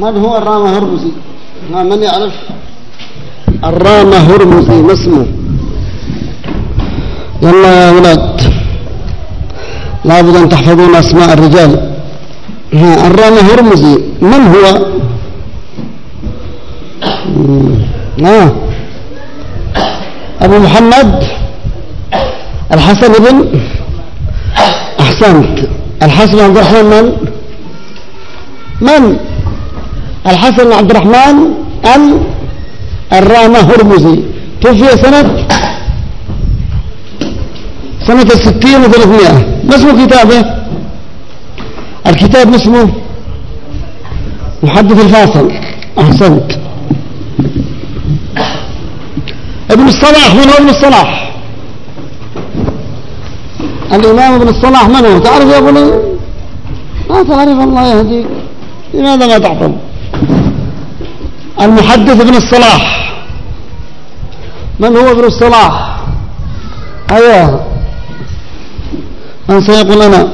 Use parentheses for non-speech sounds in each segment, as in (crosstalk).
من هو الرامة هرمزي؟ من يعرف؟ الرامة هرمزي ما اسمه؟ يلا يا ولاد لابد أن تحفظون أسماء الرجال. الرامة هرمزي من هو؟ آه. أبو محمد الحسن بن أحسنت. الحسن عبد الرحمن من؟ من؟ الحسن عبد الرحمن ال الرامة هرمزي. توفي سنة؟ سنة الستين وثلاثمائة. ما اسم كتابه؟ الكتاب اسمه؟ محدث الفاصل. أحسنت. ابن الصلاح من هو ابن الصلاح؟ الإمام ابن الصلاح من هو؟ تعرف يا ابني ما تعرف الله يهديك. لماذا ما تحفظ المحدث ابن الصلاح. من هو ابن الصلاح؟ أيوه. من سيقول لنا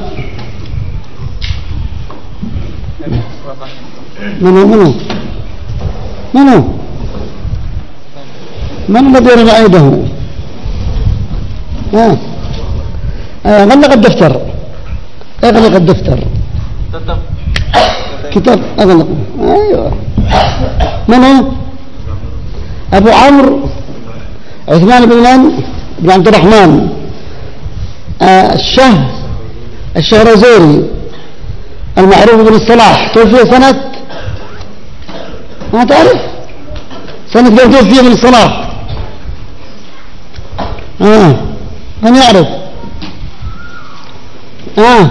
من هو؟ من هو؟ من هو؟ من الذي رفع يده؟ غلق الدفتر؟ أغلق الدفتر. كتاب أغلق. أيوه. من هو أبو عمرو عثمان بن من بن عبد الرحمن. آه الشه الشهرزوري المعروف بن الصلاح توفي سنة ما تعرف؟ سنة كم توفي بن الصلاح آه من يعرف؟ آه.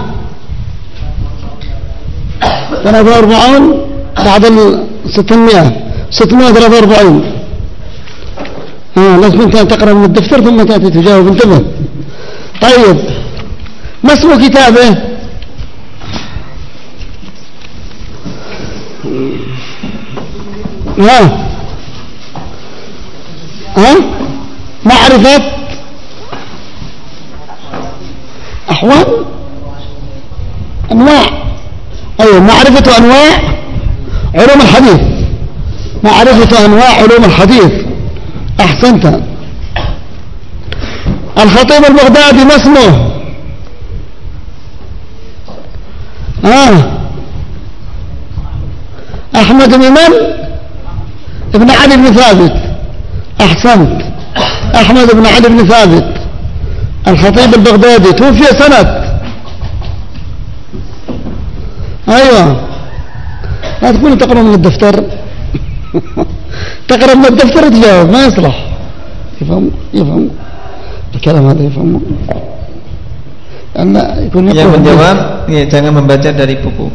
ثلاثة وأربعون بعد الستمائة ستمائة ثلاثة وأربعين آه لازم أنت تقرأ من الدفتر ثم تأتي تجاوب انتبه. طيب ما اسم كتابه؟ ها ها معرفة؟ أحوال؟ أنواع. أيوة معرفة أنواع علوم الحديث. معرفة أنواع علوم الحديث. أحسنت. الخطيب البغدادي ما اسمه؟ آه. أحمد بن من؟ ابن علي بن ثابت. أحسنت. أحمد بن علي بن ثابت. الخطيب البغدادي. توفي سنة. أيوة. لا تقول تقرأ من الدفتر. تقرأ من الدفتر تجاوب ما يصلح يفهم يفهم الكلام هذا يفهم Anda yang menjawab ya jangan membaca dari buku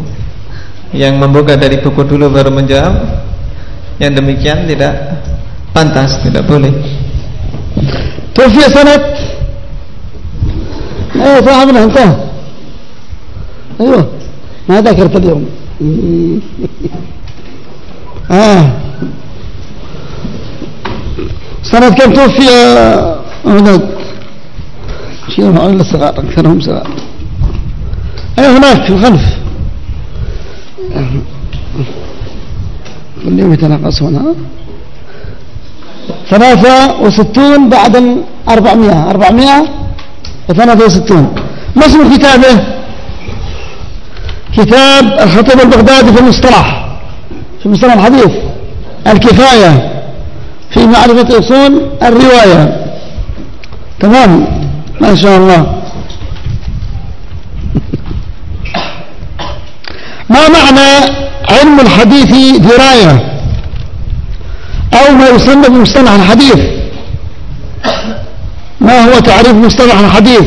yang membuka dari buku dulu baru menjawab yang demikian tidak pantas tidak boleh توفي سنة ايه فهمنا انتهى ايوه ما ذكرت اليوم آه. سنة كم توفي هناك شيء هؤلاء الصغار أكثرهم صغار. أي هناك في الخلف اليوم يتناقصون ها؟ ثلاثة وستون بعد الأربعمائة أربعمائة وثلاثة وستون. ما اسم كتابه كتاب الخطيب البغدادي في المصطلح. في مصطلح الحديث الكفاية في معرفة أصول الرواية. تمام؟ ما شاء الله. ما معنى علم الحديث دراية؟ أو ما يسمى بمصطلح الحديث. ما هو تعريف مصطلح الحديث؟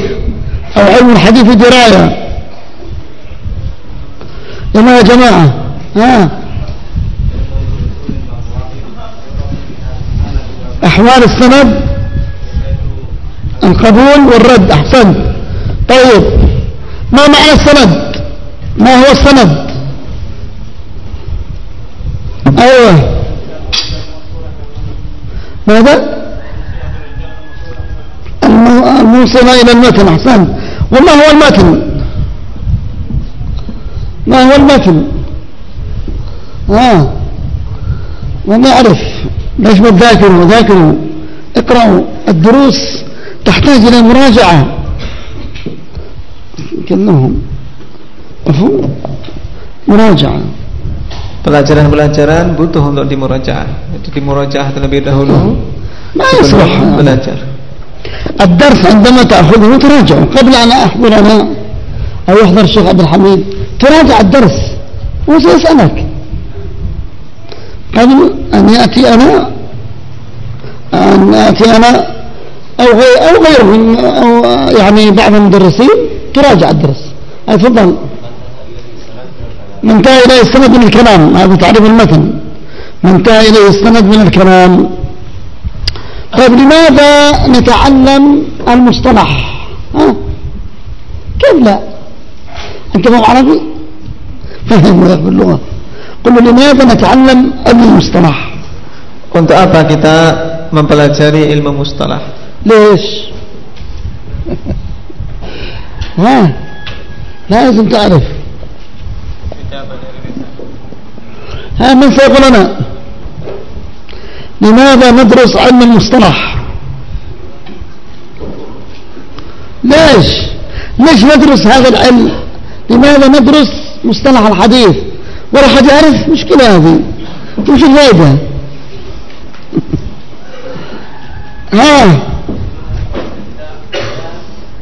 أو علم الحديث دراية. يا جماعة ها؟ أحوال السند القبول والرد أحسنت. طيب ما معنى السند؟ ما هو السند؟ أيوه. ماذا؟ الموصل إلى المتن أحسنت. وما هو المتن. ما هو المتن؟ ها وما ما تذاكروا؟ ذاكروا. اقرأوا. الدروس تحتاج إلى مراجعة. كأنهم مفهوم murajaah. Pelajaran-pelajaran butuh untuk dimurajaah. Itu dimurajaah terlebih dahulu. ما يصلح. belajar. الدرس عندما تأخذه تراجع. قبل أن أحضر أنا أو يحضر الشيخ عبد الحميد تراجع الدرس. وسيسألك. قبل أن يأتي أنا أن يأتي أنا أو غير أو غيرهم أو يعني بعض المدرسين تراجع الدرس. تفضل من انتهى إليه السند من الكلام هذا تعريف المتن. من انتهى إليه السند من الكلام. طيب لماذا نتعلم المصطلح؟ ها؟ كيف لا؟ أنت مو عربي؟ (laughs) فهم باللغة قل لماذا نتعلم المصطلح؟ Untuk apa kita mempelajari ilmu mustalah? ليش؟ ها؟ لازم تعرف. ها من سيقول لنا. لماذا ندرس علم المصطلح؟ ليش؟ ليش ندرس هذا العلم؟ لماذا ندرس مصطلح الحديث؟ ولا حد يعرف مشكلة هذه. وش الفائدة (laughs) ها؟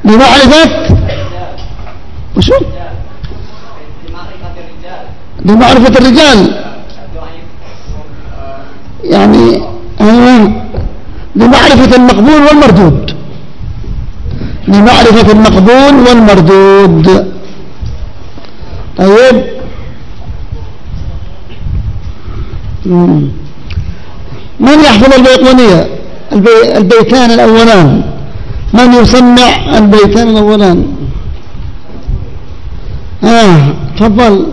لمعرفة وشو؟ لمعرفة الرجال. يعني أيوة لمعرفة المقبول والمردود. لمعرفة المقبول والمردود. طيب. من يحفظ البيقونية؟ البي... البيتان الأولان. من يسمع البيتان الأولان؟ آه تفضل.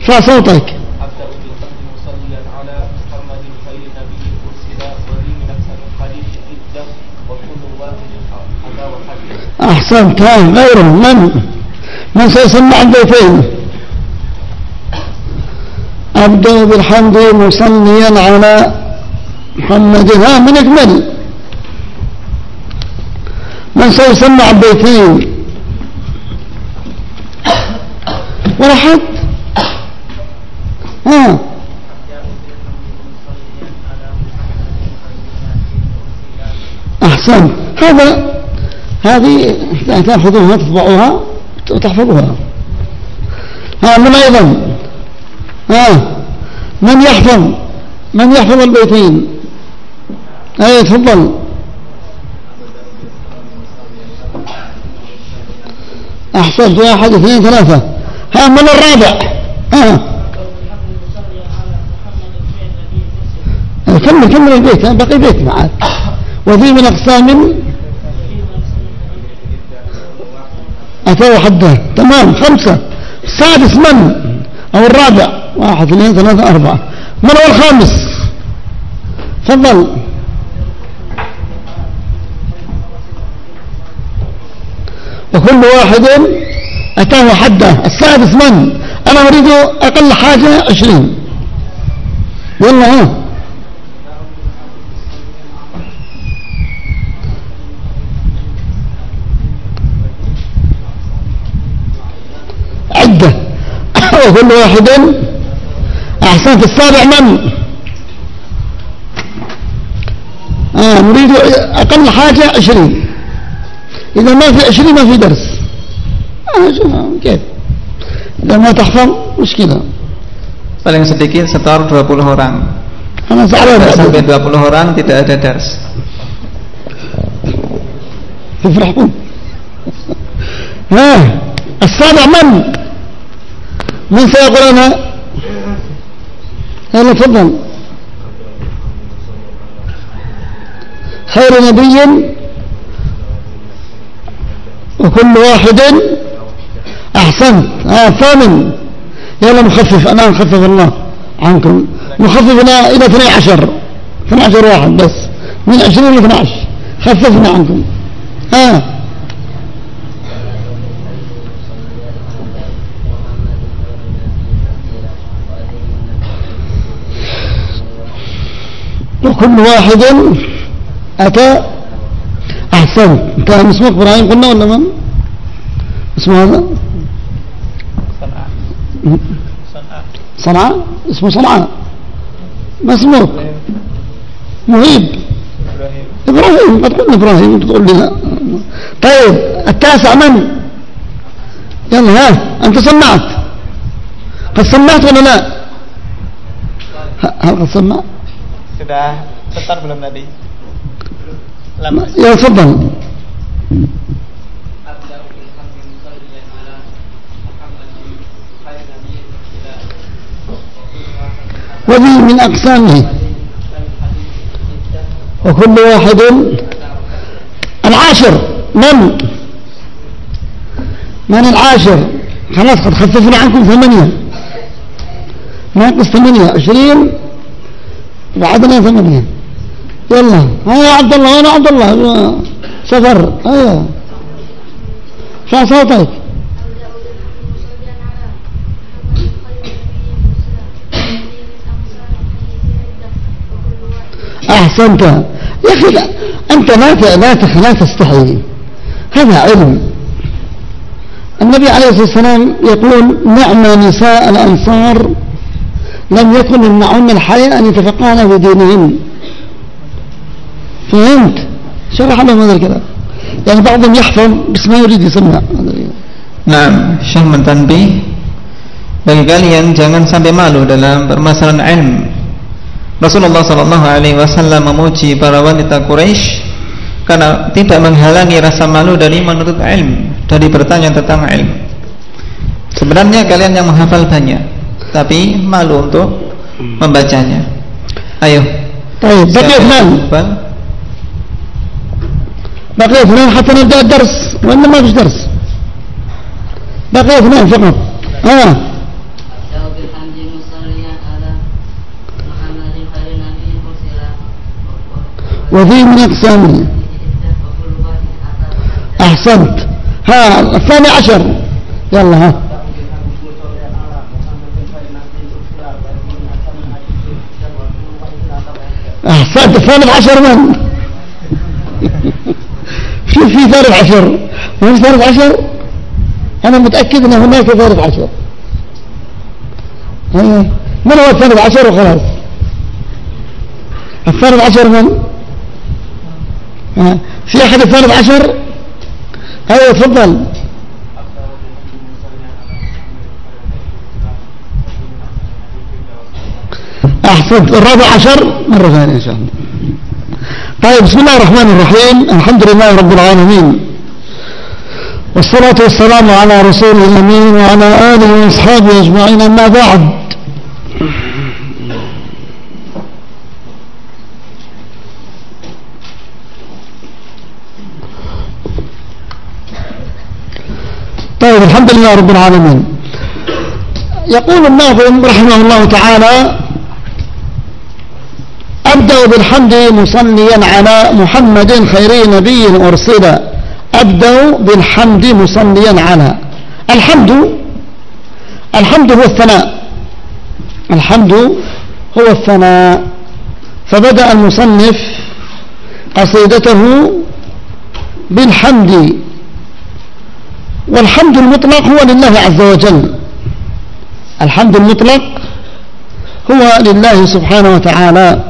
ارفع صوتك؟ أحسنت. ها غيره من؟ من سيسمع البيتين؟ أبدأ بالحمد مصليا على محمد ها من أكمل من سيسمع البيتين ولا حد ها. أحسن. هذا هذه تأخذوها تطبعوها وتحفظوها. ها من أيضا. ها. من يحفظ؟ من يحفظ البيتين؟ أي تفضل. أحسنت واحد اثنين ثلاثة. ها من الرابع. ها. كمل كمل البيت بقي بيت معك. وفي من أقسام؟ أتوا حده تمام خمسة. السادس من؟ أو الرابع. واحد اثنين ثلاثة أربعة. من هو الخامس؟ تفضل. وكل واحد أتاه حدة. السادس من؟ أنا أريد أقل حاجة عشرين. يلا ها. عدة. (coughs) وكل واحد أحسنت السابع من؟ آه نريد أقل حاجة عشرين. إذا ما في عشرين ما في درس. آه كيف؟ إذا ما تحفظ مشكلة. Paling sedikit setor 20 orang. sampai 20 orang tidak ada dars تفرحون. ها السابع من؟ من سيقول أنا؟ يلا تفضل. خير نبي وكل واحد أحسنت آه ثامن. يلا مخفف. أنا مخفف الله عنكم. مخففنا إلى 12 12 واحد بس. من 20 إلى 12 خففنا عنكم. ها آه. كل واحد أتى أحسن. أنت اسمك إبراهيم قلنا ولا من اسمه هذا؟ صنعاء. اسمه صنعاء. ما اسمك مهيب. إبراهيم. قد قلنا إبراهيم تقول لي طيب التاسع من؟ يلا ها أنت سمعت. قد سمعت ولا لا؟ هل قد سمعت؟ Sudah setar belum tadi يا تفضل وذي من أقسامه وكل واحد العاشر من من العاشر خلاص قد خففنا عنكم ثمانية. ناقص ثمانية. عشرين. وعدنا ثمانية يلا. ها يا عبد الله أنا عبد الله. سفر. أيوه. شو صوتك؟ أحسنت. يا أخي لا. أنت لا لا لا تستحي. هذا علم. النبي عليه الصلاة والسلام يقول نعم نساء الأنصار لم يكن يمنعون الحياة أن يتفقهن في دينهن فهمت شرح لهم هذا الكلام يعني بعضهم يحفظ بس ما يريد يسمع Nah, Syekh mentanbih bagi kalian jangan sampai malu dalam permasalahan ilmu. Rasulullah sallallahu alaihi wasallam memuji para wanita Quraisy karena tidak menghalangi rasa malu dari menuntut ilmu, dari bertanya tentang ilmu. Sebenarnya kalian yang menghafal banyak, tapi malu untuk membacanya. Ayo. طيب بقي اثنان بقي اثنان حتى نبدأ الدرس وإلا ما فيش درس بقي اثنان فقط آه وفي من أقسامه أحسنت ها الثاني عشر يلا ها أحسنت الثالث عشر من؟ (laughs) في في ثالث عشر. ما في ثالث عشر؟ أنا متأكد أن هناك ثالث عشر. من هو الثالث عشر وخلاص؟ الثالث عشر من؟ في أحد الثالث عشر؟ أيوة تفضل. أحسنت الرابع عشر؟ مرة ثانية إن شاء الله. طيب بسم الله الرحمن الرحيم. الحمد لله رب العالمين. والصلاة والسلام على رسول الأمين وعلى آله وأصحابه أجمعين أما بعد. طيب الحمد لله رب العالمين. يقول الناظم رحمه الله تعالى أبدأ بالحمد مصليا على محمد خير نبي أرسل. أبدأ بالحمد مصليا على. الحمد الحمد هو الثناء. الحمد هو الثناء. فبدأ المصنف قصيدته بالحمد. والحمد المطلق هو لله عز وجل. الحمد المطلق هو لله سبحانه وتعالى.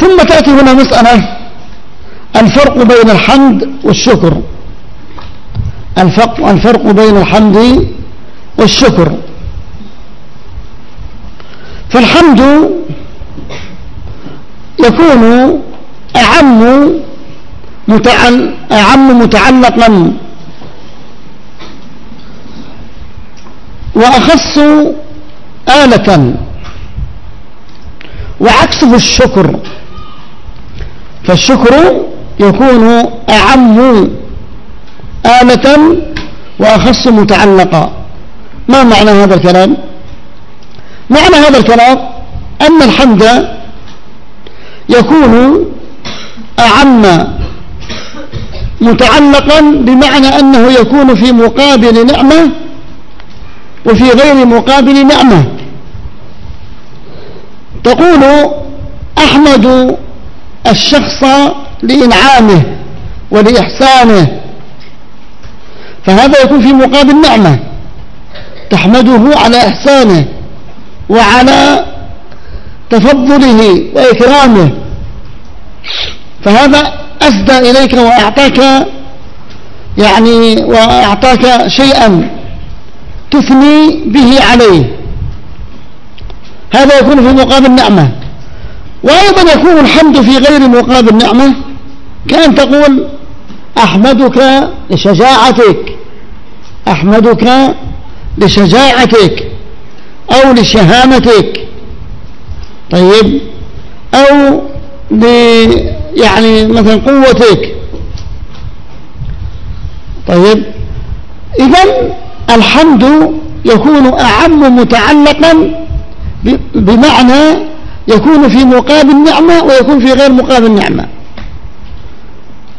ثم تأتي هنا مسألة الفرق بين الحمد والشكر. الفرق, بين الحمد والشكر. فالحمد يكون أعم أعم متعلقا وأخص آلة وعكسه الشكر. فالشكر يكون أعم آلة وأخص متعلقا ما معنى هذا الكلام؟ معنى هذا الكلام أن الحمد يكون أعم متعلقا بمعنى أنه يكون في مقابل نعمة وفي غير مقابل نعمة. تقول أحمد الشخص لإنعامه ولإحسانه. فهذا يكون في مقابل نعمة تحمده على إحسانه وعلى تفضله وإكرامه. فهذا أسدى إليك وأعطاك يعني وأعطاك شيئا تثني به عليه. هذا يكون في مقابل نعمة. وأيضا يكون الحمد في غير مقابل نعمة كأن تقول أحمدك لشجاعتك أحمدك لشجاعتك أو لشهامتك. طيب أو ل يعني مثلا قوتك. طيب إذا الحمد يكون أعم متعلقا بمعنى يكون في مقابل نعمة ويكون في غير مقابل نعمة.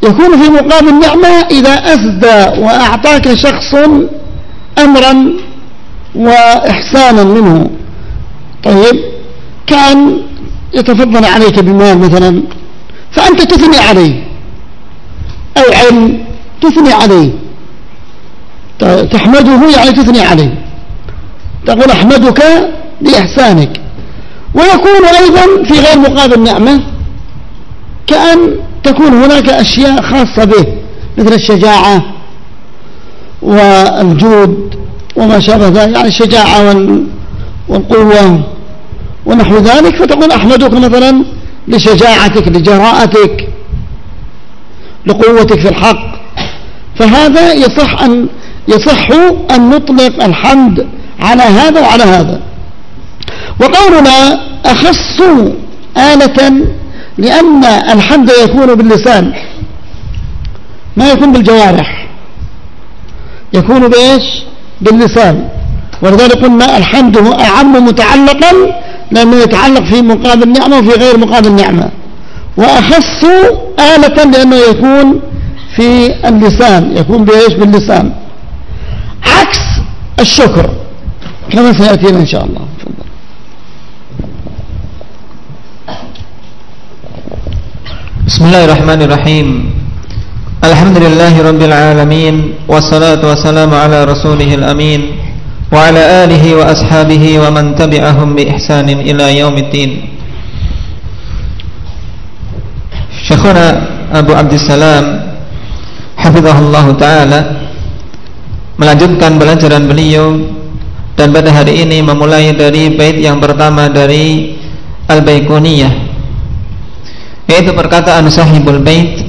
يكون في مقابل نعمة إذا أسدى وأعطاك شخص أمرا وإحسانا منه. طيب كأن يتفضل عليك بمال مثلا فأنت تثني عليه. أو علم تثني عليه. تحمده يعني تثني عليه. تقول أحمدك لإحسانك. ويكون أيضا في غير مقابل نعمة كأن تكون هناك أشياء خاصة به مثل الشجاعة والجود وما شابه ذلك يعني الشجاعة والقوة ونحو ذلك فتقول أحمدك مثلا لشجاعتك لجراءتك لقوتك في الحق. فهذا يصح أن يصح أن نطلق الحمد على هذا وعلى هذا. وقولنا أخص آلة لأن الحمد يكون باللسان. ما يكون بالجوارح. يكون بإيش؟ باللسان. ولذلك قلنا الحمد هو أعم متعلقا لأنه يتعلق في مقابل النعمة وفي غير مقابل النعمة وأخص آلة لأنه يكون في اللسان. يكون بإيش؟ باللسان. عكس الشكر. كما سيأتينا إن شاء الله. Bismillahirrahmanirrahim. Alhamdulillahirrabbilalamin Wassalatu wassalamu ala rasulihil amin. Wa ala alihi wa ashabihi wa man tabi'ahum bi ihsanin ila yaumitin Syekhuna Abu Abdissalam Hafizahullah Ta'ala Melanjutkan pelajaran beliau Dan pada hari ini memulai dari bait yang pertama dari Al-Baikuniyah yaitu perkataan sahibul bait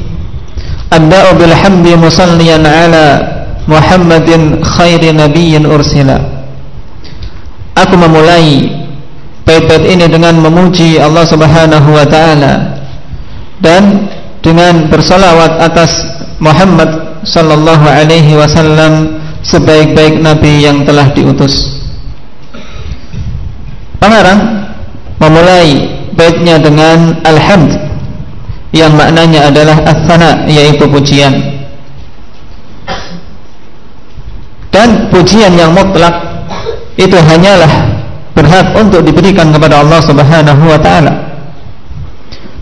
Abda'u bil hamdi musalliyan ala Muhammadin khairi nabiyyin ursila Aku memulai bait-bait ini dengan memuji Allah Subhanahu wa taala dan dengan bersalawat atas Muhammad sallallahu alaihi wasallam sebaik-baik nabi yang telah diutus. Pengarang memulai baitnya dengan alhamd yang maknanya adalah asana yaitu pujian dan pujian yang mutlak itu hanyalah berhak untuk diberikan kepada Allah Subhanahu wa taala.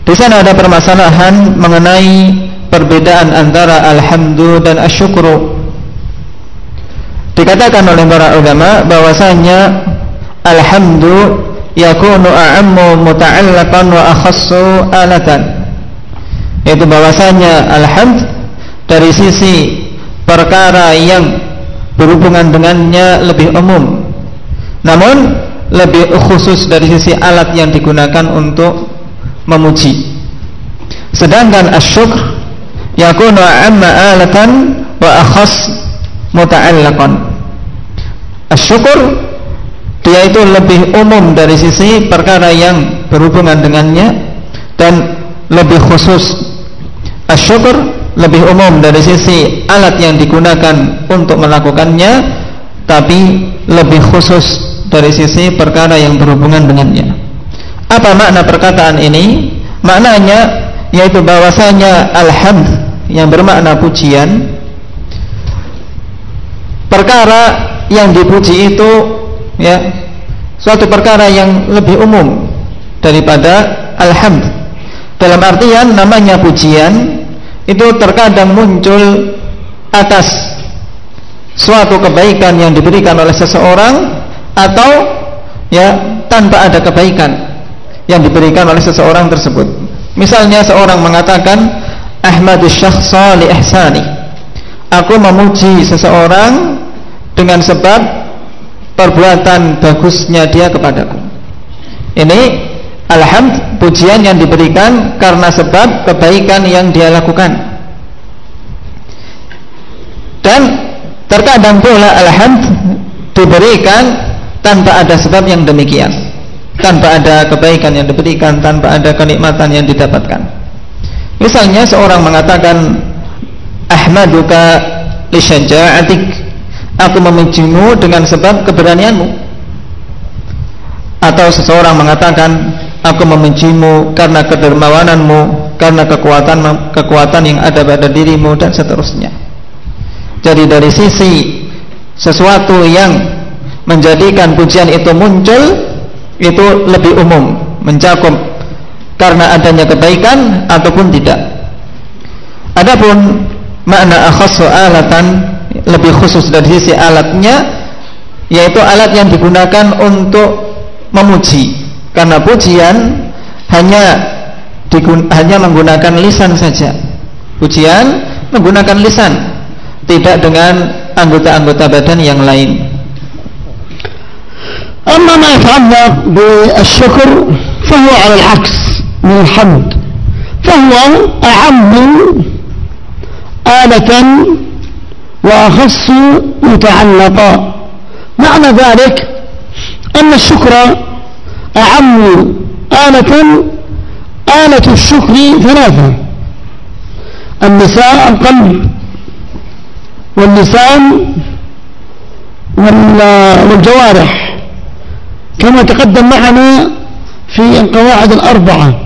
Di sana ada permasalahan mengenai perbedaan antara alhamdu dan asyukru. Dikatakan oleh para ulama bahwasanya alhamdu yakunu a'ammu muta'allaqan wa akhassu alatan yaitu bahwasanya alhamd dari sisi perkara yang berhubungan dengannya lebih umum. Namun lebih khusus dari sisi alat yang digunakan untuk memuji. Sedangkan asyukr yakunu amma alatan wa akhas muta'allaqan. Asyukur dia itu lebih umum dari sisi perkara yang berhubungan dengannya dan lebih khusus asyukur lebih umum dari sisi alat yang digunakan untuk melakukannya tapi lebih khusus dari sisi perkara yang berhubungan dengannya apa makna perkataan ini maknanya yaitu bahwasanya alhamd yang bermakna pujian perkara yang dipuji itu ya suatu perkara yang lebih umum daripada alhamd. Dalam artian namanya pujian itu terkadang muncul atas suatu kebaikan yang diberikan oleh seseorang atau ya tanpa ada kebaikan yang diberikan oleh seseorang tersebut. Misalnya seorang mengatakan Ahmadu syakhsa li ihsani. Aku memuji seseorang dengan sebab perbuatan bagusnya dia kepadaku. Ini alhamd pujian yang diberikan karena sebab kebaikan yang dia lakukan. Dan terkadang pula alhamd diberikan tanpa ada sebab yang demikian. Tanpa ada kebaikan yang diberikan, tanpa ada kenikmatan yang didapatkan. Misalnya seorang mengatakan ahmaduka li syaja'atik. Aku memujimu dengan sebab keberanianmu. Atau seseorang mengatakan aku memujimu karena kedermawananmu, karena kekuatan kekuatan yang ada pada dirimu dan seterusnya. Jadi dari sisi sesuatu yang menjadikan pujian itu muncul itu lebih umum, mencakup karena adanya kebaikan ataupun tidak. Adapun makna akhassu alatan lebih khusus dari sisi alatnya yaitu alat yang digunakan untuk memuji karena pujian hanya digun, hanya menggunakan lisan saja pujian menggunakan lisan tidak dengan anggota-anggota badan yang lain أما ما يتعلق بالشكر فهو على العكس من الحمد فهو أعم آلة وأخص متعلقا معنى ذلك أن الشكر أعم آلة آلة الشكر ثلاثة. النساء القلب واللسان والجوارح كما تقدم معنا في القواعد الأربعة.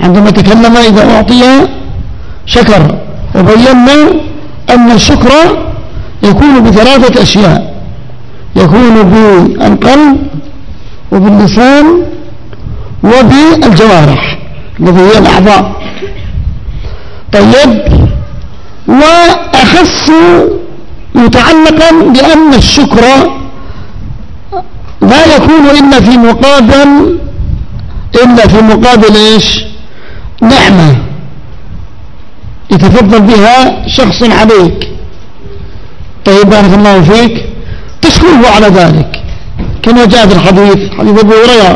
عندما تكلم إذا أعطي شكر وبينا أن الشكر يكون بثلاثة أشياء. يكون بالقلب وباللسان وبالجوارح الذي هي الأعضاء. طيب وأخص متعلقا بأن الشكر لا يكون إلا في مقابل إلا في مقابل إيش؟ نعمة. يتفضل بها شخص عليك. طيب بارك الله فيك. تشكره على ذلك. كما جاء في الحديث حديث أبو هريرة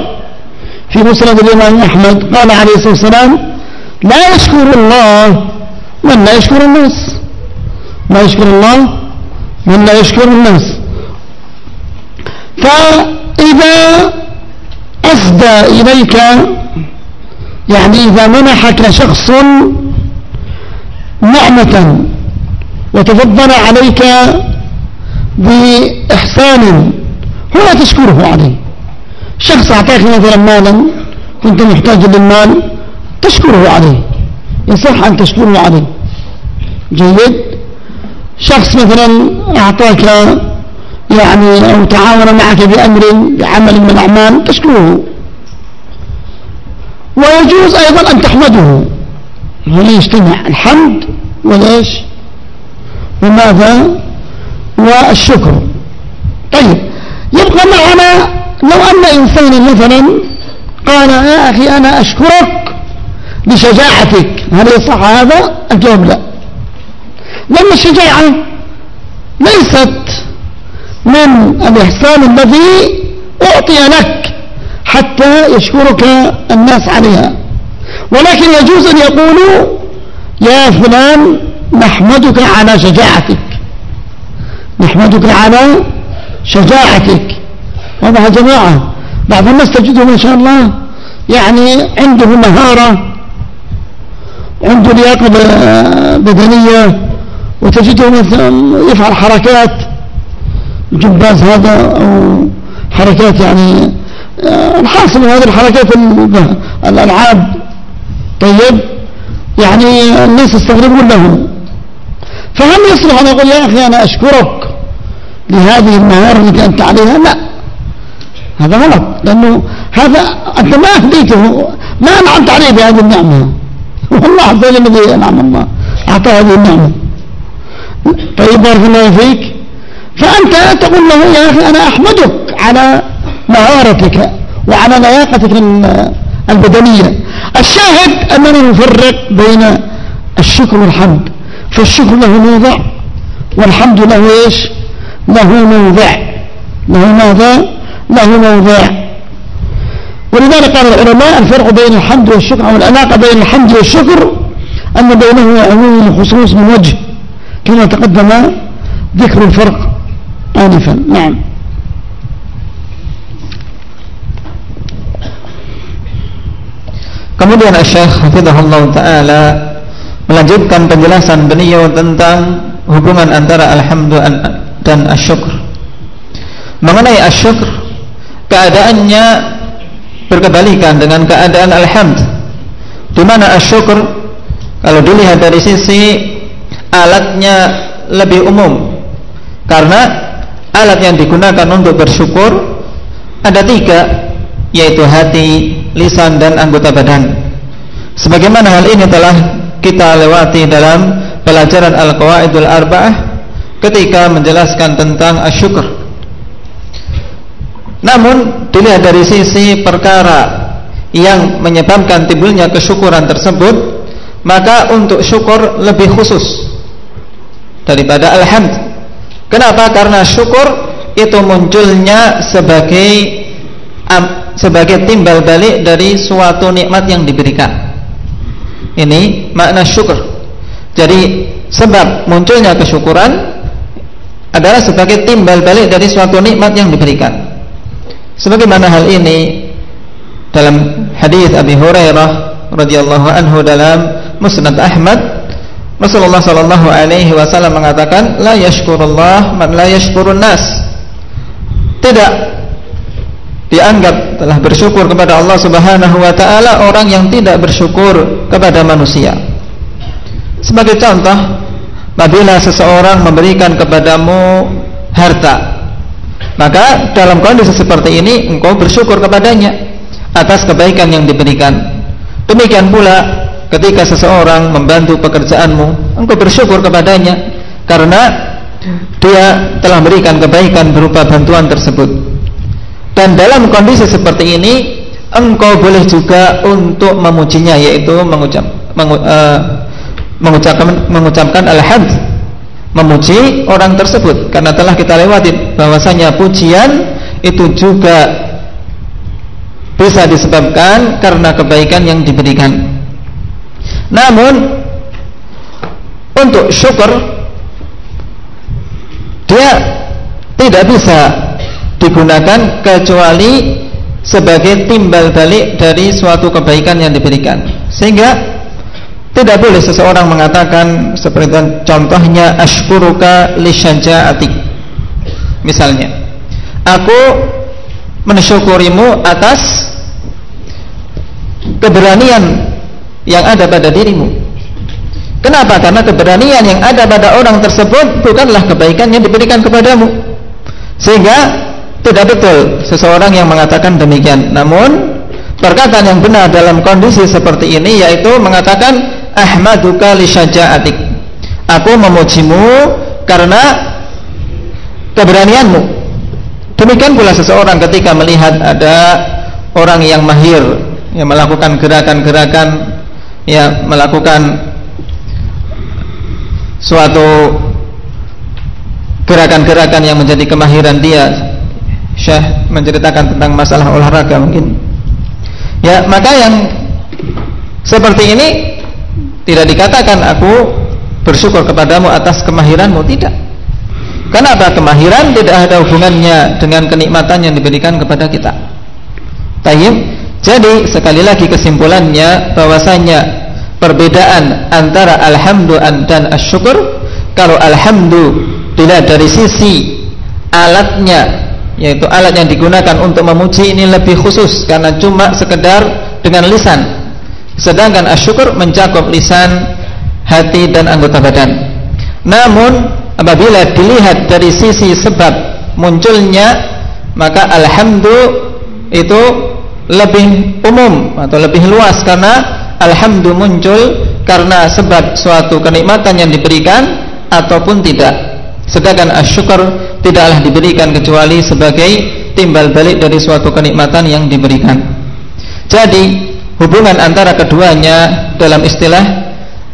في مسند الإمام أحمد قال عليه الصلاة والسلام لا يشكر الله من لا يشكر الناس. لا يشكر الله من لا يشكر الناس. فإذا أسدى إليك يعني إذا منحك شخص نعمة وتفضل عليك بإحسان هنا تشكره عليه شخص أعطاك مثلا مالا كنت محتاج للمال تشكره عليه يصح أن تشكره عليه جيد. شخص مثلا أعطاك يعني أو تعاون معك بأمر بعمل من الأعمال تشكره. ويجوز أيضا أن تحمده. هنا يجتمع الحمد والإيش وماذا؟ والشكر. طيب. يبقى معنا لو أن إنسانا مثلا قال يا أخي أنا أشكرك لشجاعتك هل يصح هذا؟ الجواب لا. لأن الشجاعة ليست من الإحسان الذي أعطي لك حتى يشكرك الناس عليها. ولكن يجوز أن يقولوا يا فلان نحمدك على شجاعتك. نحمدك على شجاعتك. واضح يا جماعة بعض الناس تجده ما شاء الله يعني عنده مهارة عنده لياقة بدنية وتجده مثلا يفعل حركات جباز هذا أو حركات يعني آه، الحاصل هذه الحركات الألعاب. طيب يعني الناس يستغربون له. فهل يصلح أن أقول يا أخي أنا أشكرك لهذه المهارة التي أنت عليها؟ لا. هذا غلط. لأنه هذا أنت ما أهديته ما أنعمت عليه بهذه النعمة. (laughs) والله عز وجل الذي أنعم الله. أعطى هذه النعمة. طيب بارك الله فيك. فأنت تقول له يا أخي أنا أحمدك على مهارتك وعلى لياقتك البدنية. الشاهد أننا نفرق بين الشكر والحمد. فالشكر له موضع والحمد له إيش؟ له موضع. له ماذا له موضع. ولذلك قال العلماء الفرق بين الحمد والشكر أو العلاقة بين الحمد والشكر أن بينهما عموم الخصوص من وجه كما تقدم ذكر الفرق آنفا. نعم. Kemudian Syekh Hafizahullah Ta'ala melanjutkan penjelasan beliau tentang hubungan antara alhamdu dan asyukr. Mengenai asyukr, keadaannya berkebalikan dengan keadaan alhamd. Di mana asyukr kalau dilihat dari sisi alatnya lebih umum. Karena alat yang digunakan untuk bersyukur ada tiga, yaitu hati, lisan dan anggota badan. Sebagaimana hal ini telah kita lewati dalam pelajaran Al-Qawaidul Arba'ah ketika menjelaskan tentang asyukur. Namun dilihat dari sisi perkara yang menyebabkan timbulnya kesyukuran tersebut, maka untuk syukur lebih khusus daripada alhamd. Kenapa? Karena syukur itu munculnya sebagai sebagai timbal balik dari suatu nikmat yang diberikan. Ini makna syukur. Jadi sebab munculnya kesyukuran adalah sebagai timbal balik dari suatu nikmat yang diberikan. Sebagaimana hal ini dalam hadis Abi Hurairah radhiyallahu anhu dalam Musnad Ahmad Rasulullah sallallahu alaihi wasallam mengatakan la yashkurullah man la yashkurun nas. Tidak dianggap telah bersyukur kepada Allah Subhanahu wa taala orang yang tidak bersyukur kepada manusia. Sebagai contoh, apabila seseorang memberikan kepadamu harta, maka dalam kondisi seperti ini engkau bersyukur kepadanya atas kebaikan yang diberikan. Demikian pula ketika seseorang membantu pekerjaanmu, engkau bersyukur kepadanya karena dia telah memberikan kebaikan berupa bantuan tersebut. Dan dalam kondisi seperti ini engkau boleh juga untuk memujinya yaitu mengucap mengu, uh, mengucapkan mengucapkan alhamd memuji orang tersebut karena telah kita lewati bahwasanya pujian itu juga bisa disebabkan karena kebaikan yang diberikan. Namun untuk syukur dia tidak bisa digunakan kecuali sebagai timbal balik dari suatu kebaikan yang diberikan sehingga tidak boleh seseorang mengatakan seperti itu contohnya ashkuruka lisyaja'atik misalnya aku mensyukurimu atas keberanian yang ada pada dirimu kenapa? karena keberanian yang ada pada orang tersebut bukanlah kebaikan yang diberikan kepadamu sehingga tidak betul seseorang yang mengatakan demikian. Namun perkataan yang benar dalam kondisi seperti ini yaitu mengatakan ahmaduka li syaja'atik. Aku memujimu karena keberanianmu. Demikian pula seseorang ketika melihat ada orang yang mahir yang melakukan gerakan-gerakan ya melakukan suatu gerakan-gerakan yang menjadi kemahiran dia Syekh menceritakan tentang masalah olahraga mungkin. Ya, maka yang seperti ini tidak dikatakan aku bersyukur kepadamu atas kemahiranmu tidak. Karena apa? Kemahiran tidak ada hubungannya dengan kenikmatan yang diberikan kepada kita. Tayyib. Jadi sekali lagi kesimpulannya bahwasanya perbedaan antara alhamdu dan asyukur kalau alhamdu tidak dari sisi alatnya yaitu alat yang digunakan untuk memuji ini lebih khusus karena cuma sekedar dengan lisan sedangkan asyukur mencakup lisan hati dan anggota badan. Namun apabila dilihat dari sisi sebab munculnya maka alhamdu itu lebih umum atau lebih luas karena alhamdu muncul karena sebab suatu kenikmatan yang diberikan ataupun tidak. Sedangkan asyukur tidaklah diberikan kecuali sebagai timbal balik dari suatu kenikmatan yang diberikan. Jadi hubungan antara keduanya dalam istilah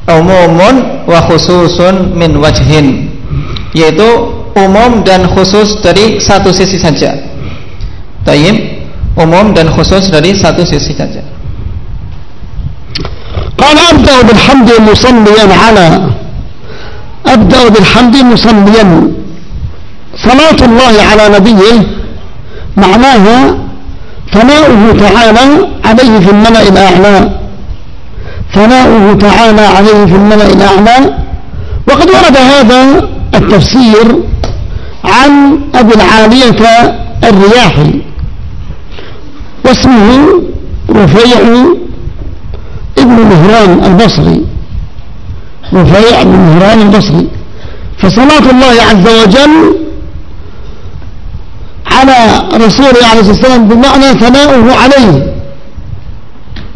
umumun wa khususun min wajhin yaitu umum dan khusus dari satu sisi saja tayyib umum dan khusus dari satu sisi saja قال أبدأ بالحمد مصليا على أبدأ بالحمد مصليا صلاة الله على نبيه معناها ثناؤه تعالى عليه في الملأ الأعلى ثناؤه تعالى عليه في الملأ الأعلى وقد ورد هذا التفسير عن أبي العالية الرياحي واسمه رفيع ابن مهران البصري. رفيع بن مهران البصري. فصلاة الله عز وجل على رسوله عليه الصلاة والسلام بمعنى ثناؤه عليه.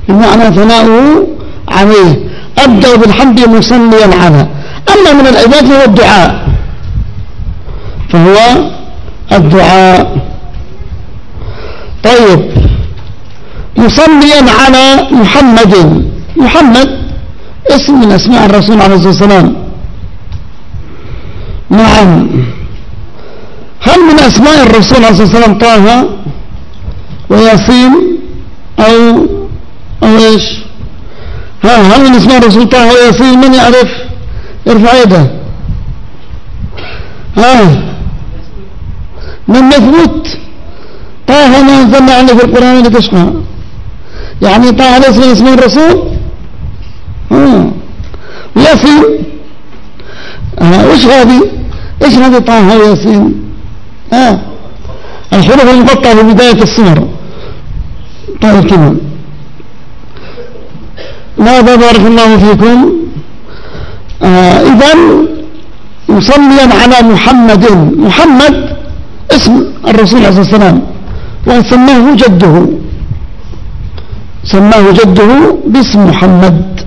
بمعنى ثناؤه عليه. أبدأ بالحمد مصليا على. أما من العباد فهو الدعاء. فهو الدعاء. طيب. مصليا على محمد. محمد اسم من أسماء الرسول عليه الصلاة والسلام. نعم. هل من أسماء الرسول عليه الصلاة والسلام طه وياسين أو أو إيش؟ ها هل من أسماء الرسول طه وياسين؟ من يعرف؟ ارفع يده. ها. من يثبت طه ما أنزلنا عنه في القرآن لتشقى. يعني طه ليس من اسم الرسول ياسين آه. وش هذه إيش هذه طه وياسين؟ آه. الحروف المقطعة في بداية الصور طيب كمان ماذا بارك الله فيكم؟ آه إذا مصليا على محمد. محمد اسم الرسول عليه الصلاة والسلام وسماه جده. سماه جده باسم محمد.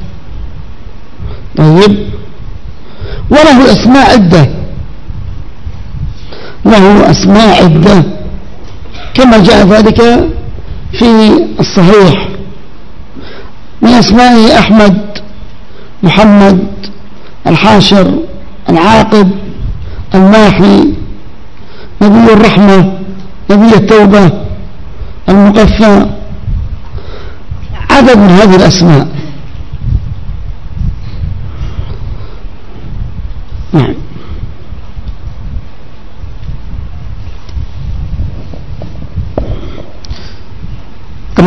طيب. وله أسماء عدة. له أسماء عدة. كما جاء ذلك في الصحيح. من أسمائه أحمد محمد الحاشر العاقب الماحي نبي الرحمة نبي التوبة المقفى. عدد من هذه الأسماء.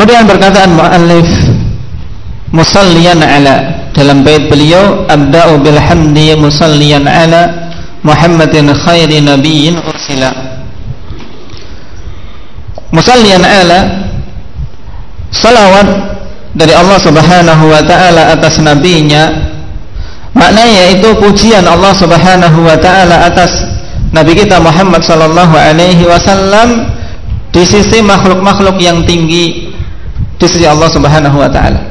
Kemudian perkataan muallif musalliyan ala. Dalam bait beliau abda'u bil hamdi musalliyan ala Muhammadin khairi nabiyyin ursila. Musalliyan ala salawat dari Allah Subhanahu wa taala atas nabinya maknanya itu pujian Allah Subhanahu wa taala atas nabi kita Muhammad sallallahu alaihi wasallam di sisi makhluk-makhluk yang tinggi di sisi Allah Subhanahu wa taala.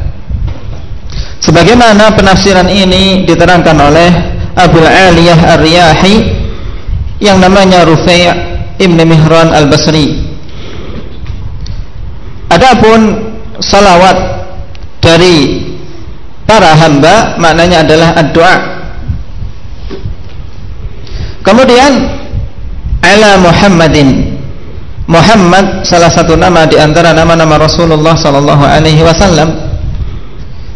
Sebagaimana penafsiran ini diterangkan oleh Abu Aliyah Ar-Riyahi yang namanya Rufai' Ibn Mihran Al-Basri. Adapun salawat dari para hamba maknanya adalah doa. Kemudian ala Muhammadin Muhammad salah satu nama di antara nama-nama Rasulullah sallallahu alaihi wasallam.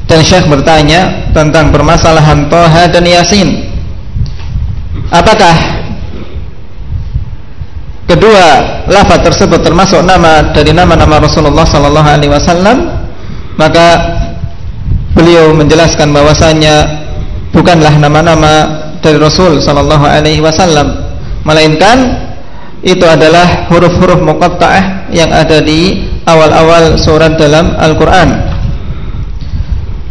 Dan Syekh bertanya tentang permasalahan Toha dan Yasin. Apakah kedua lafaz tersebut termasuk nama dari nama-nama Rasulullah sallallahu alaihi wasallam? Maka beliau menjelaskan bahwasanya bukanlah nama-nama dari Rasul sallallahu alaihi wasallam, melainkan itu adalah huruf-huruf muqatta'ah yang ada di awal-awal surat dalam Al-Quran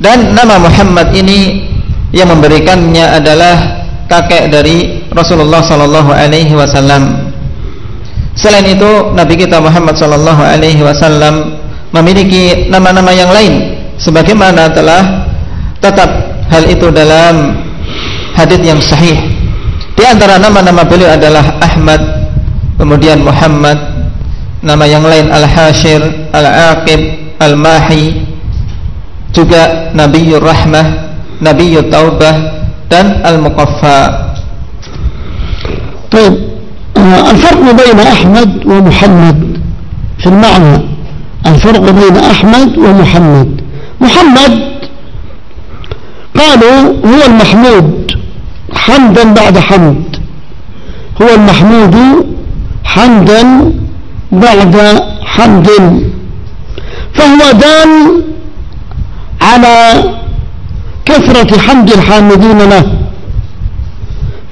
dan nama Muhammad ini yang memberikannya adalah kakek dari Rasulullah Sallallahu Alaihi Wasallam Selain itu Nabi kita Muhammad sallallahu alaihi wasallam memiliki nama-nama yang lain sebagaimana telah tetap hal itu dalam hadis yang sahih. Di antara nama-nama beliau adalah Ahmad, kemudian Muhammad, nama yang lain Al-Hashir, Al-Aqib, Al-Mahi, juga Nabiyyur Rahmah, Nabiyyut Taubah dan Al-Muqaffa. طيب الفرق بين أحمد ومحمد في المعنى الفرق بين أحمد ومحمد محمد قالوا هو المحمود حمدا بعد حمد هو المحمود حمدا بعد حمد. فهو دال على كثرة حمد الحامدين له.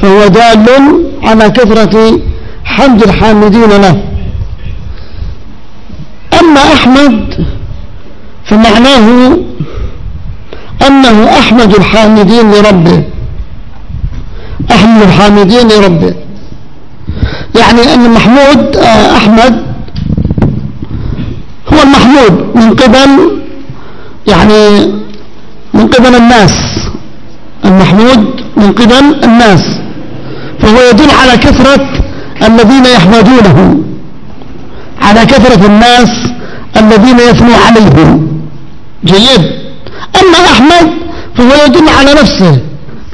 فهو دال على كثرة حمد الحامدين له. أما أحمد فمعناه أنه أحمد الحامدين لربه. أحمد الحامدين لربه. يعني أن محمود آه، أحمد هو المحمود من قبل يعني من قبل الناس. المحمود من قبل الناس. فهو يدل على كثرة الذين يحمدونه على كثرة الناس الذين يثنوا عليهم جيد. أما أحمد فهو يدل على نفسه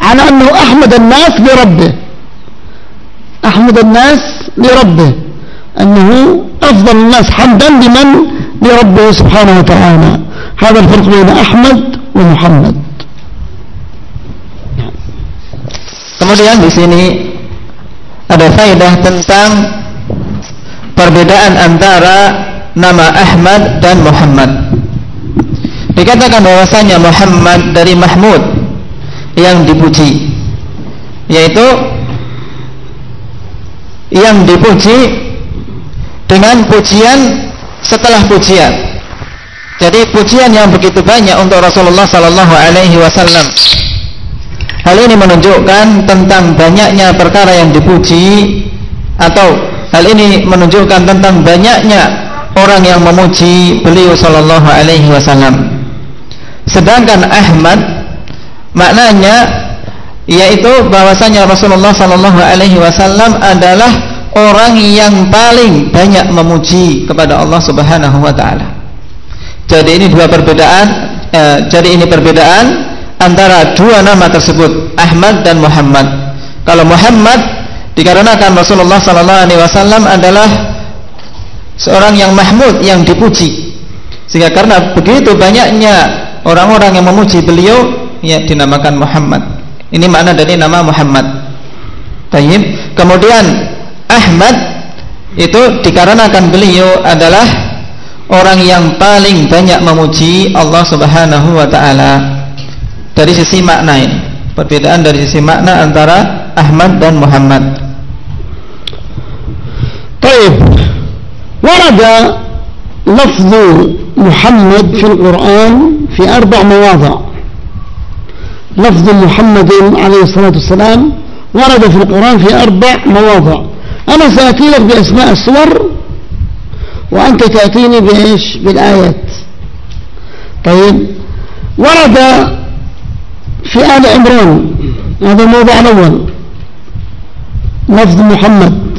على أنه أحمد الناس لربه أحمد الناس لربه أنه أفضل الناس حمدا لمن لربه سبحانه وتعالى هذا الفرق بين أحمد ومحمد Kemudian di sini ada faedah tentang perbedaan antara nama Ahmad dan Muhammad. Dikatakan bahwasanya Muhammad dari Mahmud yang dipuji, yaitu yang dipuji dengan pujian setelah pujian. Jadi pujian yang begitu banyak untuk Rasulullah Sallallahu Alaihi Wasallam. Hal ini menunjukkan tentang banyaknya perkara yang dipuji atau hal ini menunjukkan tentang banyaknya orang yang memuji beliau Sallallahu Alaihi Wasallam. Sedangkan Ahmad maknanya yaitu bahwasanya Rasulullah sallallahu alaihi wasallam adalah orang yang paling banyak memuji kepada Allah Subhanahu wa taala. Jadi ini dua perbedaan eh, jadi ini perbedaan antara dua nama tersebut Ahmad dan Muhammad. Kalau Muhammad dikarenakan Rasulullah sallallahu alaihi wasallam adalah seorang yang mahmud yang dipuji. Sehingga karena begitu banyaknya orang-orang yang memuji beliau ya dinamakan Muhammad. Ini makna dari nama Muhammad. Tayyib. Kemudian Ahmad itu dikarenakan beliau adalah orang yang paling banyak memuji Allah Subhanahu wa taala dari sisi makna ini. Perbedaan dari sisi makna antara Ahmad dan Muhammad. Baik. Warada lafzu Muhammad fil Quran fi arba' mawadhi'. لفظ محمد عليه الصلاة والسلام ورد في القرآن في أربع مواضع. أنا سأتي لك بأسماء الصور وأنت تأتيني بإيش؟ بالآيات. طيب. ورد في آل عمران هذا الموضع الأول لفظ محمد.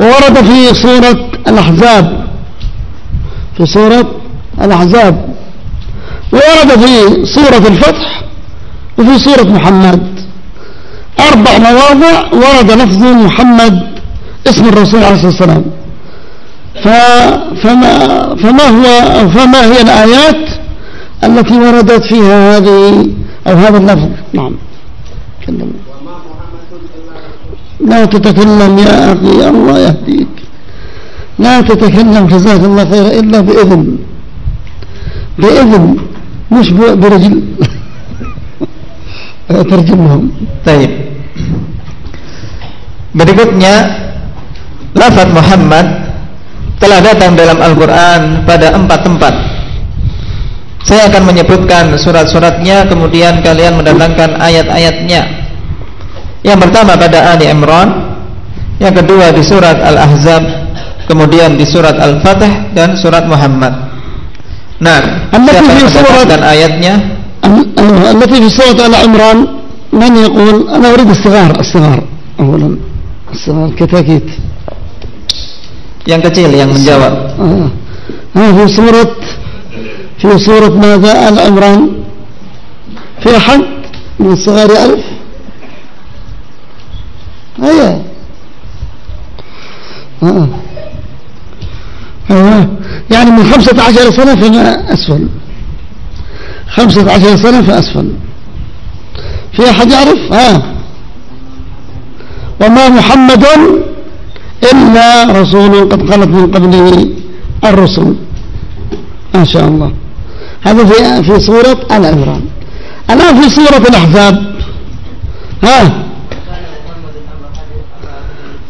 وورد في سورة الأحزاب في سورة الأحزاب. وورد في سورة الفتح وفي سورة محمد. أربع مواضع ورد لفظ محمد اسم الرسول عليه الصلاة والسلام. فما, فما, هو فما هي الآيات التي وردت فيها هذه أو هذا اللفظ؟ نعم. تكلم لا تتكلم يا أخي الله يهديك. لا تتكلم جزاك الله خير إلا بإذن. بإذن مش برجل. terjemahan Taib. Berikutnya Lafat Muhammad telah datang dalam Al-Qur'an pada empat tempat. Saya akan menyebutkan surat-suratnya kemudian kalian mendatangkan ayat-ayatnya. Yang pertama pada Ali Imran, yang kedua di surat Al-Ahzab, kemudian di surat Al-Fatih dan surat Muhammad. Nah, Anda siapa yang mendapatkan ayatnya التي في سورة آل عمران من يقول أنا أريد الصغار الصغار أولا الصغار كتاكيت yang kecil yang menjawab. آه. في سورة في سورة ماذا آل عمران في أحد من الصغار ألف هيا آه. آه. يعني من خمسة عشر سنة فما أسفل خمسة عشر سنة فأسفل. في أحد يعرف؟ ها. وما محمد إلا رسول قد خلت من قبله الرسل. ما شاء الله. هذا في في سورة آل عمران. الآن في سورة الأحزاب. ها.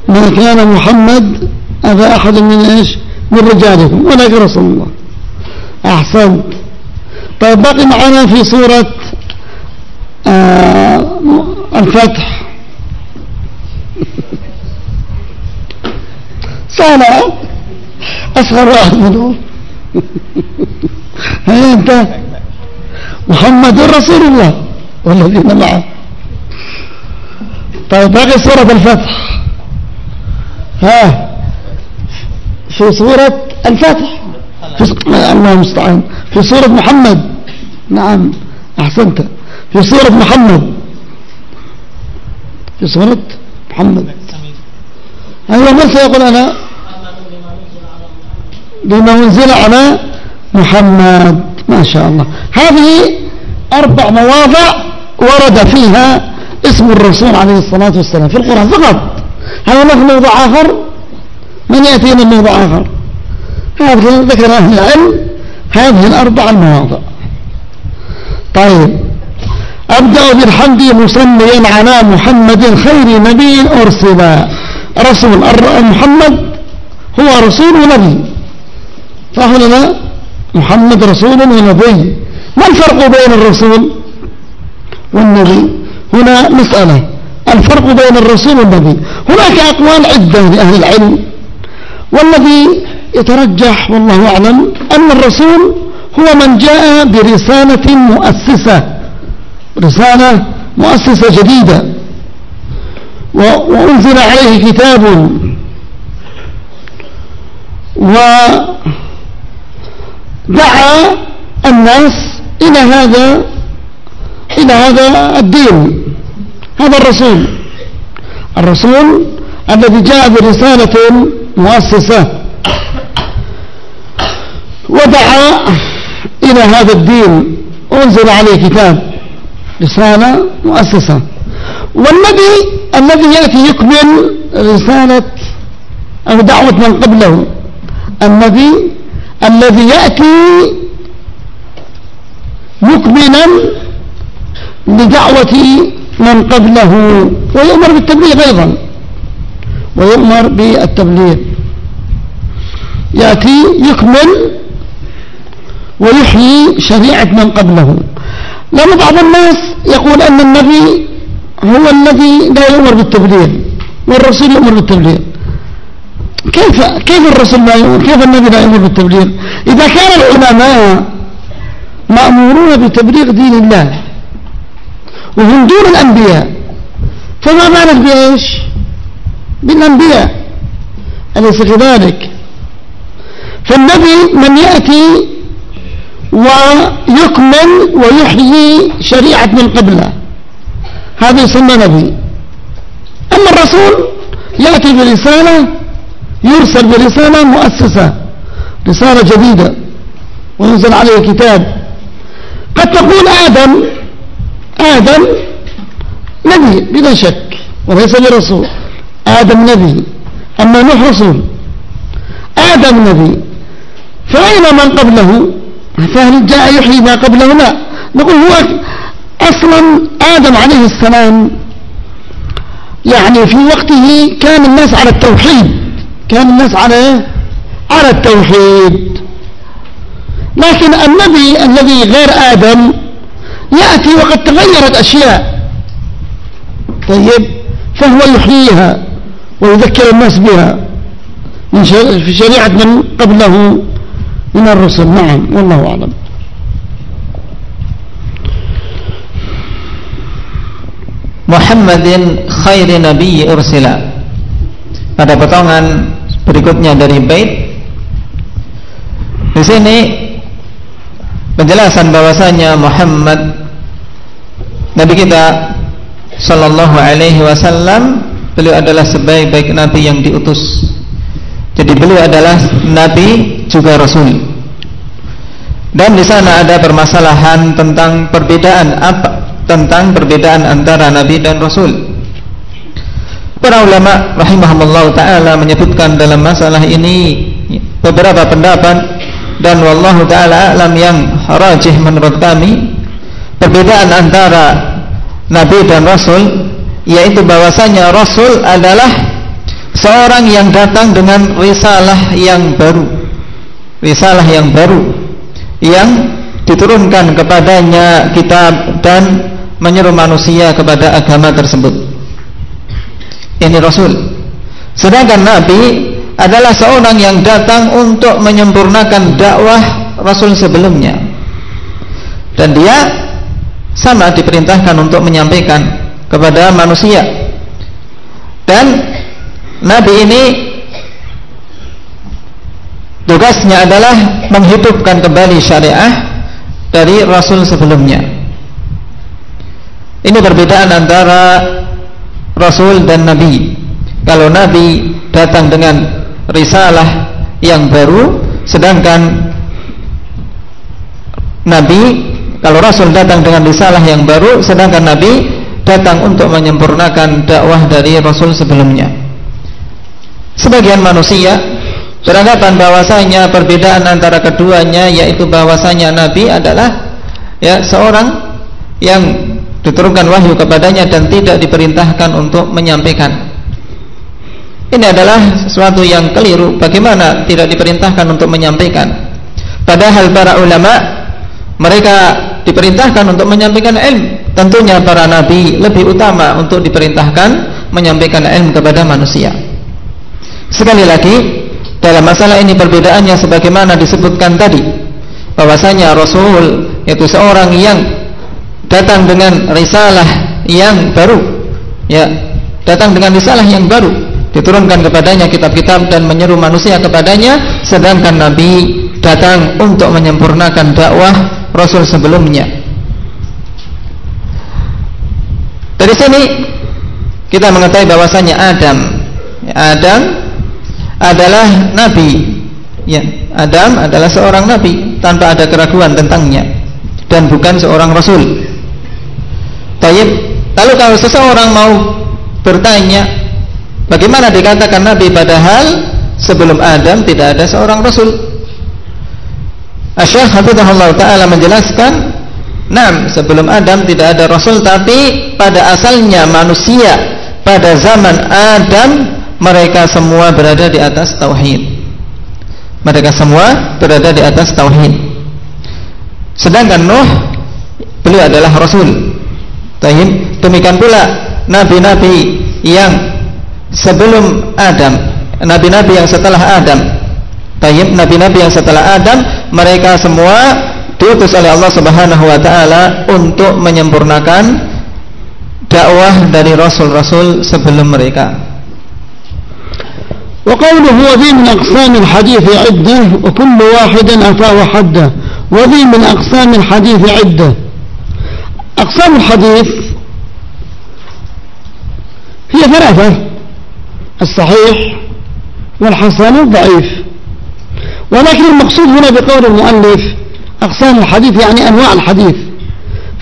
ما كان محمد أبا أحد من إيش؟ من رجالكم ولكن رسول الله. أحسنت. طيب باقي معنا في سورة آه الفتح. سهلة. أصغر واحد منهم هيا أنت؟ محمد رسول الله والذين معه. طيب باقي سورة الفتح. ها في سورة الفتح. في المستعان. في سورة محمد. نعم أحسنت. في سورة محمد. في سورة محمد. أيوة من سيقول أنا. بما أنزل على محمد. ما شاء الله. هذه أربع مواضع ورد فيها اسم الرسول عليه الصلاة والسلام في القرآن فقط. هل هناك موضع آخر؟ من يأتينا موضع آخر؟ هذا ذكر أهل العلم. هذه الأربع المواضع طيب. أبدأ بالحمد مصليا على محمد خير نبي أرسل. رسول محمد هو رسول ونبي فهنا محمد رسول ونبي. ما الفرق بين الرسول والنبي؟ هنا مسألة. الفرق بين الرسول والنبي. هناك أقوال عدة لأهل العلم. والذي يترجح والله أعلم أن الرسول هو من جاء برسالة مؤسسة رسالة مؤسسة جديدة. وأنزل عليه كتاب. ودعا الناس إلى هذا إلى هذا الدين هذا الرسول. الرسول الذي جاء برسالة مؤسسة. ودعا إلى هذا الدين أنزل عليه كتاب رسالة مؤسسة. والنبي الذي يأتي يكمل رسالة أو دعوة من قبله. النبي الذي يأتي مكملا لدعوة من قبله ويؤمر بالتبليغ أيضا. ويؤمر بالتبليغ. يأتي يكمل ويحيي شريعة من قبله. لأن بعض الناس يقول أن النبي هو الذي لا يؤمر بالتبليغ والرسول يؤمر بالتبليغ. كيف كيف الرسول لا يؤمر؟ كيف النبي لا يؤمر بالتبليغ؟ إذا كان العلماء مأمورون بتبليغ دين الله وهم دون الأنبياء فما بالك بإيش بالأنبياء. أليس كذلك؟ فالنبي من يأتي ويكمل ويحيي شريعة من قبله. هذا يسمى نبي. أما الرسول يأتي برسالة يرسل برسالة مؤسسة رسالة جديدة وينزل عليه كتاب. قد تقول آدم آدم نبي بلا شك وليس برسول. آدم نبي أما نوح رسول. آدم نبي فأين من قبله؟ فهل جاء يحيي ما قبله لا نقول هو أصلا آدم عليه السلام يعني في وقته كان الناس على التوحيد كان الناس على على التوحيد. لكن النبي الذي غير آدم يأتي وقد تغيرت أشياء. طيب فهو يحييها ويذكر الناس بها في شريعة من قبله. من الرسل نعم والله أعلم Muhammadin khairi nabi ursila Ada potongan berikutnya dari bait Di sini penjelasan bahwasanya Muhammad Nabi kita sallallahu alaihi wasallam beliau adalah sebaik-baik nabi yang diutus. Jadi beliau adalah nabi juga rasul. Dan di sana ada permasalahan tentang perbedaan apa tentang perbedaan antara nabi dan rasul. Para ulama rahimahumullah taala menyebutkan dalam masalah ini beberapa pendapat dan wallahu taala alam yang rajih menurut kami perbedaan antara nabi dan rasul yaitu bahwasanya rasul adalah seorang yang datang dengan risalah yang baru risalah yang baru yang diturunkan kepadanya kitab dan menyeru manusia kepada agama tersebut. Ini Rasul. Sedangkan Nabi adalah seorang yang datang untuk menyempurnakan dakwah Rasul sebelumnya. Dan dia sama diperintahkan untuk menyampaikan kepada manusia. Dan Nabi ini tugasnya adalah menghidupkan kembali syariah dari Rasul sebelumnya. Ini perbedaan antara Rasul dan Nabi. Kalau Nabi datang dengan risalah yang baru, sedangkan Nabi kalau Rasul datang dengan risalah yang baru, sedangkan Nabi datang untuk menyempurnakan dakwah dari Rasul sebelumnya. Sebagian manusia beranggapan bahwasanya perbedaan antara keduanya yaitu bahwasanya Nabi adalah ya seorang yang diturunkan wahyu kepadanya dan tidak diperintahkan untuk menyampaikan. Ini adalah sesuatu yang keliru. Bagaimana tidak diperintahkan untuk menyampaikan? Padahal para ulama mereka diperintahkan untuk menyampaikan ilmu. Tentunya para nabi lebih utama untuk diperintahkan menyampaikan ilmu kepada manusia. Sekali lagi, dalam masalah ini perbedaannya sebagaimana disebutkan tadi, bahwasanya Rasul yaitu seorang yang datang dengan risalah yang baru. Ya datang dengan risalah yang baru. Diturunkan kepadanya kitab-kitab dan menyeru manusia kepadanya sedangkan Nabi datang untuk menyempurnakan dakwah Rasul sebelumnya. Dari sini kita mengetahui bahwasanya Adam Adam adalah Nabi ya Adam adalah seorang Nabi tanpa ada keraguan tentangnya dan bukan seorang Rasul Taib. Lalu kalau seseorang mau bertanya, bagaimana dikatakan Nabi padahal sebelum Adam tidak ada seorang Rasul? Hafizahullah Ta'ala menjelaskan Nah, sebelum Adam tidak ada Rasul Tapi pada asalnya manusia Pada zaman Adam Mereka semua berada di atas Tauhid Mereka semua berada di atas Tauhid Sedangkan Nuh Beliau adalah Rasul Tahim. Demikian pula nabi-nabi yang sebelum Adam, nabi-nabi yang setelah Adam. Tahim, nabi-nabi yang setelah Adam, mereka semua diutus oleh Allah Subhanahu wa taala untuk menyempurnakan dakwah dari rasul-rasul sebelum mereka. وقوله وذي من أقسام الحديث عدة وكل واحد أتاه حدة. وذي من أقسام الحديث عدة. أقسام الحديث هي ثلاثة الصحيح والحسن والضعيف. ولكن المقصود هنا بقول المؤلف أقسام الحديث يعني أنواع الحديث.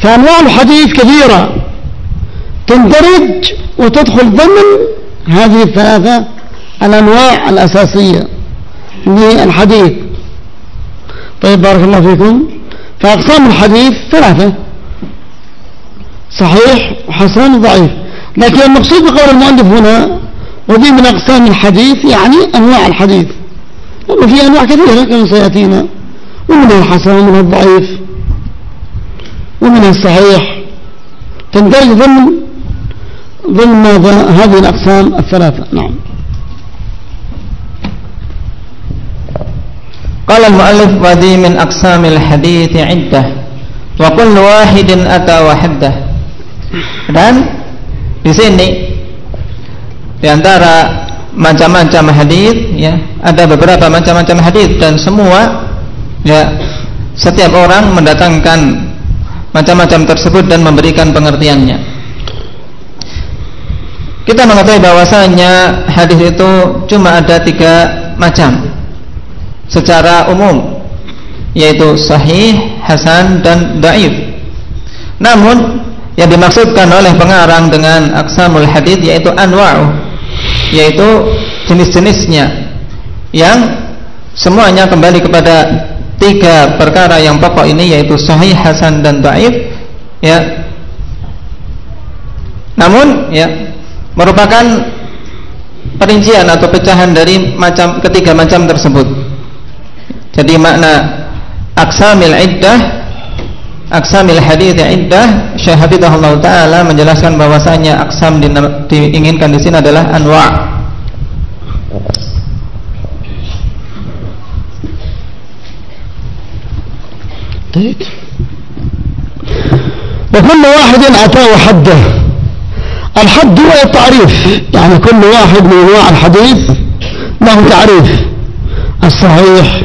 فأنواع الحديث كثيرة. تندرج وتدخل ضمن هذه الثلاثة الأنواع الأساسية للحديث. طيب بارك الله فيكم. فأقسام الحديث ثلاثة صحيح وحسن وضعيف. لكن المقصود بقول المؤلف هنا وذي من أقسام الحديث يعني أنواع الحديث. وفي أنواع كثيرة كما سيأتينا. ومنها الحسن ومنها الضعيف ومنها الصحيح. تندرج ضمن ضمن هذه الأقسام الثلاثة. نعم. قال المؤلف وذي من أقسام الحديث عدة وكل واحد أتى kullu. Dan di sini di antara macam-macam hadis ya, ada beberapa macam-macam hadis dan semua ya setiap orang mendatangkan macam-macam tersebut dan memberikan pengertiannya. Kita mengetahui bahwasanya hadis itu cuma ada tiga macam secara umum yaitu sahih, hasan dan daif. Namun yang dimaksudkan oleh pengarang dengan aksamul hadis yaitu anwa'u yaitu jenis-jenisnya yang semuanya kembali kepada tiga perkara yang pokok ini yaitu sahih, hasan dan dhaif ya. Namun ya merupakan perincian atau pecahan dari macam ketiga macam tersebut. Jadi makna aksamil iddah aksamil hadith iddah Allah taala menjelaskan bahwasanya aksam diinginkan di sini adalah anwa' طيب وكل واحد أتاه حده الحد هو التعريف يعني كل واحد من أنواع الحديث له تعريف الصحيح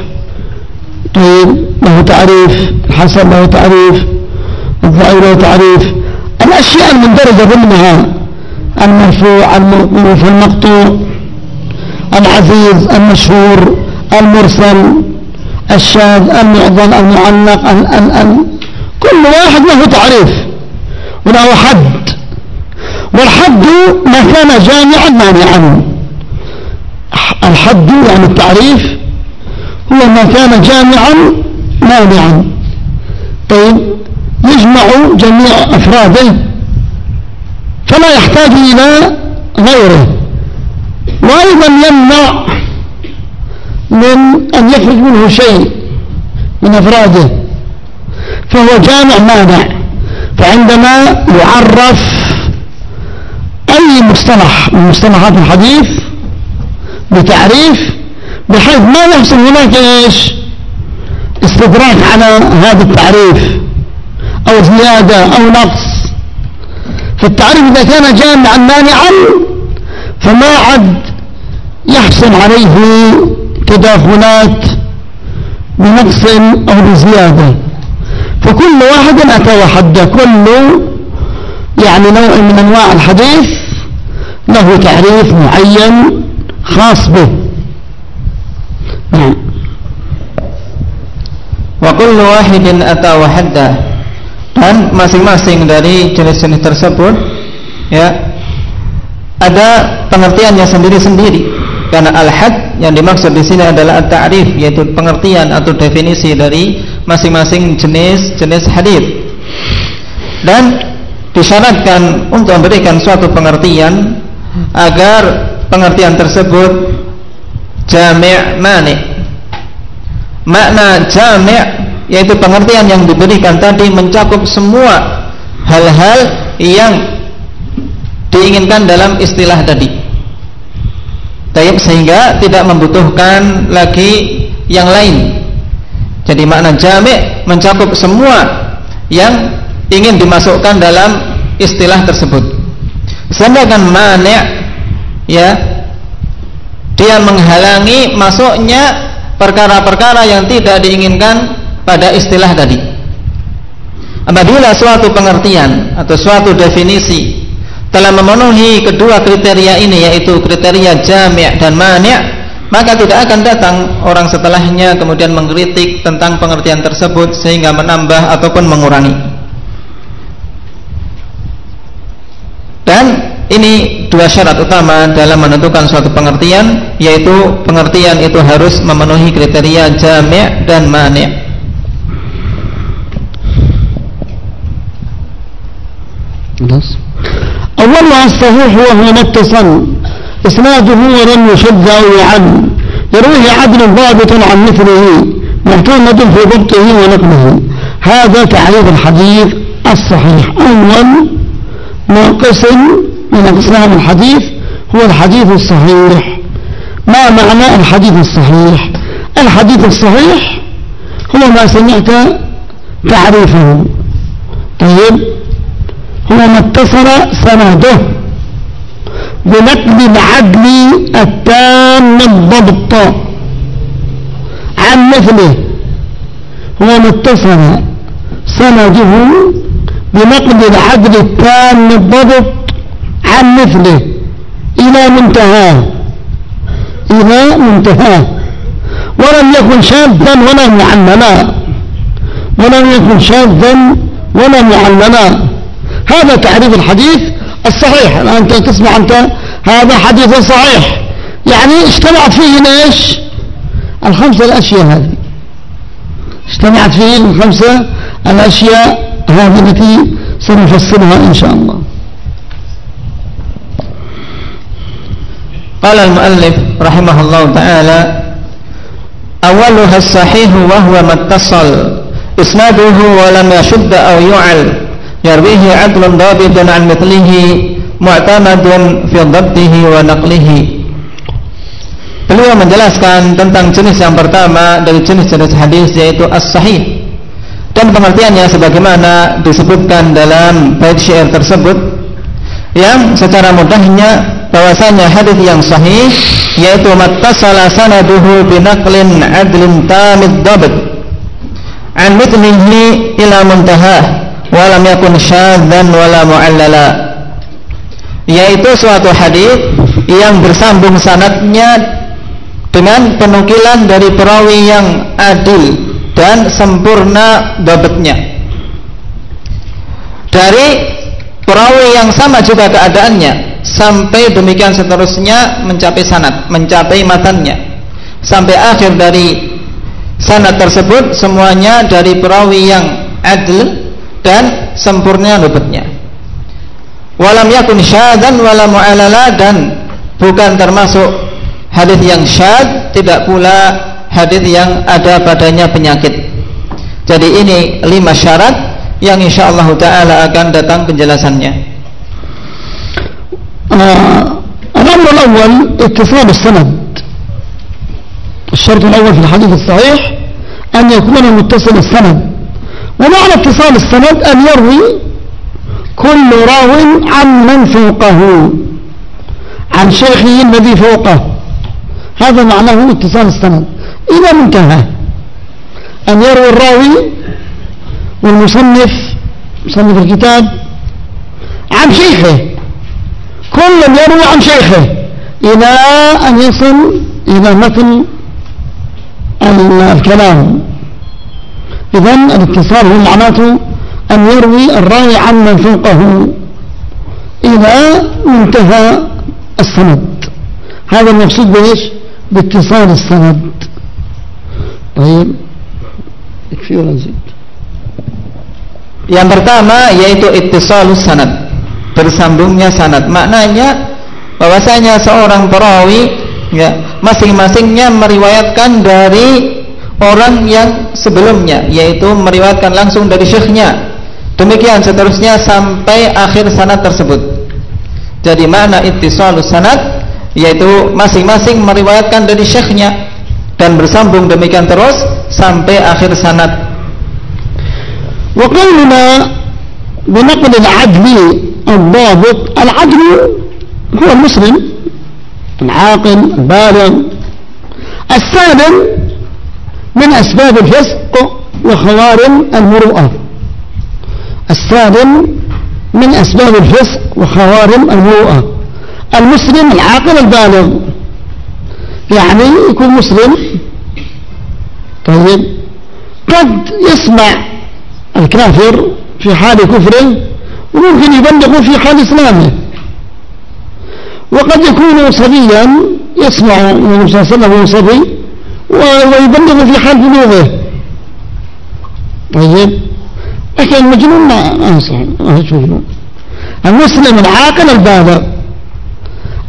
طيب له تعريف الحسن له تعريف الضعيف له تعريف. الأشياء المندرجة ضمنها المرفوع الموقوف المقطوع العزيز المشهور المرسل الشاذ المعظم المعلق ال ال ال. كل واحد له تعريف وله حد. والحد ما كان جامعا مانعا. الحد يعني التعريف هو ما كان جامعا مانعا. طيب يجمع جميع أفراده فلا يحتاج إلى غيره. وأيضا يمنع من أن يخرج منه شيء من أفراده فهو جامع مانع. فعندما يعرف أي مصطلح من مصطلحات الحديث بتعريف بحيث ما يحصل هناك إيش؟ استدراك على هذا التعريف أو زيادة أو نقص. فالتعريف إذا كان جامعا مانعا فما عد يحصل عليه تداخلات بنقص أو بزيادة. فكل واحد أتى وحده كل يعني نوع من أنواع الحديث له تعريف معين خاص به. نعم وكل واحد أتى وحده dan masing-masing dari jenis-jenis tersebut ya ada pengertiannya sendiri-sendiri karena al-had yang dimaksud di sini adalah at-ta'rif yaitu pengertian atau definisi dari masing-masing jenis-jenis hadis. Dan disyaratkan untuk memberikan suatu pengertian agar pengertian tersebut jami' mani. Makna jami' yaitu pengertian yang diberikan tadi mencakup semua hal-hal yang diinginkan dalam istilah tadi. Tayyib sehingga tidak membutuhkan lagi yang lain. Jadi makna jami' mencakup semua yang ingin dimasukkan dalam istilah tersebut. Sedangkan mani' ya dia menghalangi masuknya perkara-perkara yang tidak diinginkan pada istilah tadi. Apabila suatu pengertian atau suatu definisi telah memenuhi kedua kriteria ini yaitu kriteria jami' dan mani' maka tidak akan datang orang setelahnya kemudian mengkritik tentang pengertian tersebut sehingga menambah ataupun mengurangi dan ini dua syarat utama dalam menentukan suatu pengertian yaitu pengertian itu harus memenuhi kriteria jami' dan mani' Yes. أولها الصحيح وهو متصل إسناده ولم يشد أو يعد يرويه عدل ضابط عن مثله معتمد في ضبطه ونقله هذا تعريف الحديث الصحيح أول ناقص من أقسام الحديث هو الحديث الصحيح. ما معنى الحديث الصحيح؟ الحديث الصحيح هو ما سمعت تعريفه. طيب هو ما اتصل سنده بنقل العدل التام الضبط عن مثله. هو ما اتصل سنده بنقل العدل التام الضبط عن مثله. إلى منتهاه إلى منتهاه ولم يكن شاذا ولا معللا ولم يكن شاذا ولا معللا هذا تعريف الحديث الصحيح. أنت تسمع أنت هذا حديث صحيح. يعني اجتمعت فيه ليش؟ الخمسة الأشياء هذه. اجتمعت فيه الخمسة الأشياء هذه التي سنفصلها إن شاء الله. قال al-muallif الله تعالى أولها الصحيح وهو ما اتصل إسناده ولم يشد أو يعل yu'al. عدل ضابط عن مثله معتمد في ضبطه ونقله Beliau menjelaskan tentang jenis yang pertama dari jenis-jenis hadis yaitu as-sahih. Dan pengertiannya sebagaimana disebutkan dalam bait syair tersebut yang secara mudahnya bahwasanya hadis yang sahih yaitu mattasala sanaduhu binaqlin adlin tamid dabt an mithlihi ila muntahah wa lam yakun syadzan wala muallala. Yaitu suatu hadis yang bersambung sanadnya dengan penukilan dari perawi yang adil dan sempurna babetnya dari perawi yang sama juga keadaannya sampai demikian seterusnya mencapai sanad, mencapai matannya. Sampai akhir dari sanad tersebut semuanya dari perawi yang adil dan sempurna luputnya. Walam yakun syadan wala mu'alala dan bukan termasuk hadis yang syad, tidak pula hadis yang ada padanya penyakit. Jadi ini lima syarat yang insyaallah taala akan datang penjelasannya. الأمر الأول اتصال السند الشرط الأول في الحديث الصحيح أن يكون متصل السند ومعنى اتصال السند أن يروي كل راو عن من فوقه عن شيخه الذي فوقه هذا معناه اتصال السند إلى منتهى أن يروي الراوي والمصنف مصنف الكتاب عن شيخه. كل يروي عن شيخه. إلى أن يصل إلى متن الكلام. إذن الاتصال هو معناته أن يروي الراوي عن من فوقه إلى منتهى السند. هذا المقصود بإيش؟ باتصال السند. طيب يكفي ولا نزيد Yang pertama yaitu ittisalus sanad bersambungnya sanad. Maknanya bahwasanya seorang perawi ya masing-masingnya meriwayatkan dari orang yang sebelumnya yaitu meriwayatkan langsung dari syekhnya. Demikian seterusnya sampai akhir sanad tersebut. Jadi mana ittisalus sanad yaitu masing-masing meriwayatkan dari syekhnya dan bersambung demikian terus sampai akhir sanad. Qawluna binaql al-'adli الضابط. العدل هو المسلم العاقل البالغ. السالم من أسباب الفسق وخوارم المروءة. السالم من أسباب الفسق وخوارم المروءة. المسلم العاقل البالغ. يعني يكون مسلم. طيب. قد يسمع الكافر في حال كفره وممكن يبلغ في حال إسلامه. وقد يكون صبيا يسمع النبي صلى الله عليه وسلم صبي ويبلغ في حال بلوغه. طيب. لكن المجنون ما مجنون. المسلم العاقل البالغ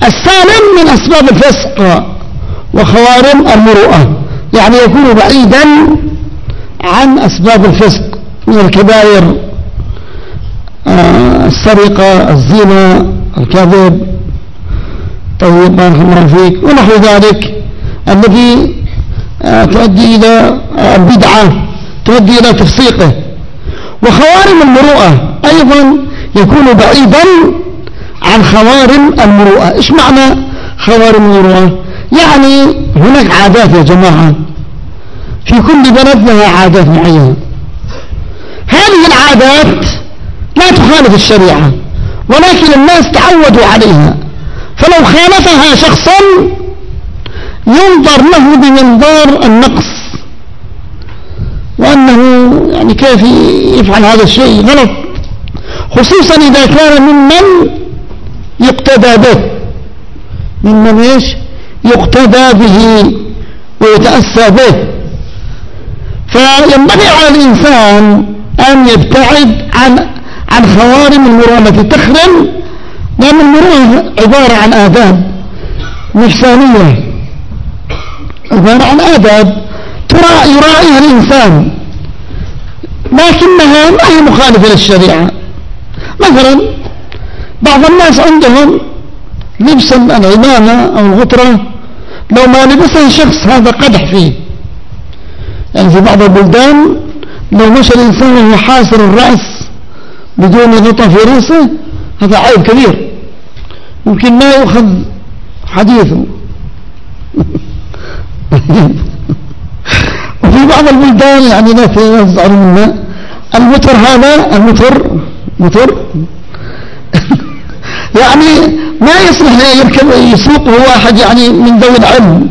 السالم من أسباب الفسق وخوارم المروءة. يعني يكون بعيدا عن أسباب الفسق. من الكبائر آه، السرقة الزنا الكذب طيب بارك الله فيك ونحو ذلك الذي آه، تؤدي إلى البدعة تؤدي إلى تفسيقه. وخوارم المروءة أيضا يكون بعيدا عن خوارم المروءة. إيش معنى خوارم المروءة؟ يعني هناك عادات يا جماعة. في كل بلد لها عادات معينة. هذه العادات لا تخالف الشريعة ولكن الناس تعودوا عليها. فلو خالفها شخصا ينظر له بمنظار النقص وأنه يعني كيف يفعل هذا الشيء؟ غلط. خصوصا إذا كان ممن يقتدى به. ممن إيش؟ يقتدى به ويتأسى به. فينبغي على الإنسان أن يبتعد عن عن خوارم المروءة تخرم؟ لأن المروءة عبارة عن آداب نفسانية عبارة عن آداب. ترى يراعيها الإنسان. لكنها ما هي مخالفة للشريعة. مثلا بعض الناس عندهم لبس العمامة أو الغطرة. لو ما لبسها شخص هذا قدح فيه. يعني في بعض البلدان لو مشى الإنسان وهو الرأس بدون غطاء في رأسه هذا عيب كبير. يمكن ما يؤخذ حديثه (laughs) وفي بعض البلدان يعني لا تزعلوا منا المتر هذا المتر متر (laughs) يعني ما يصلح يركب يسوق هو واحد يعني من ذوي العلم.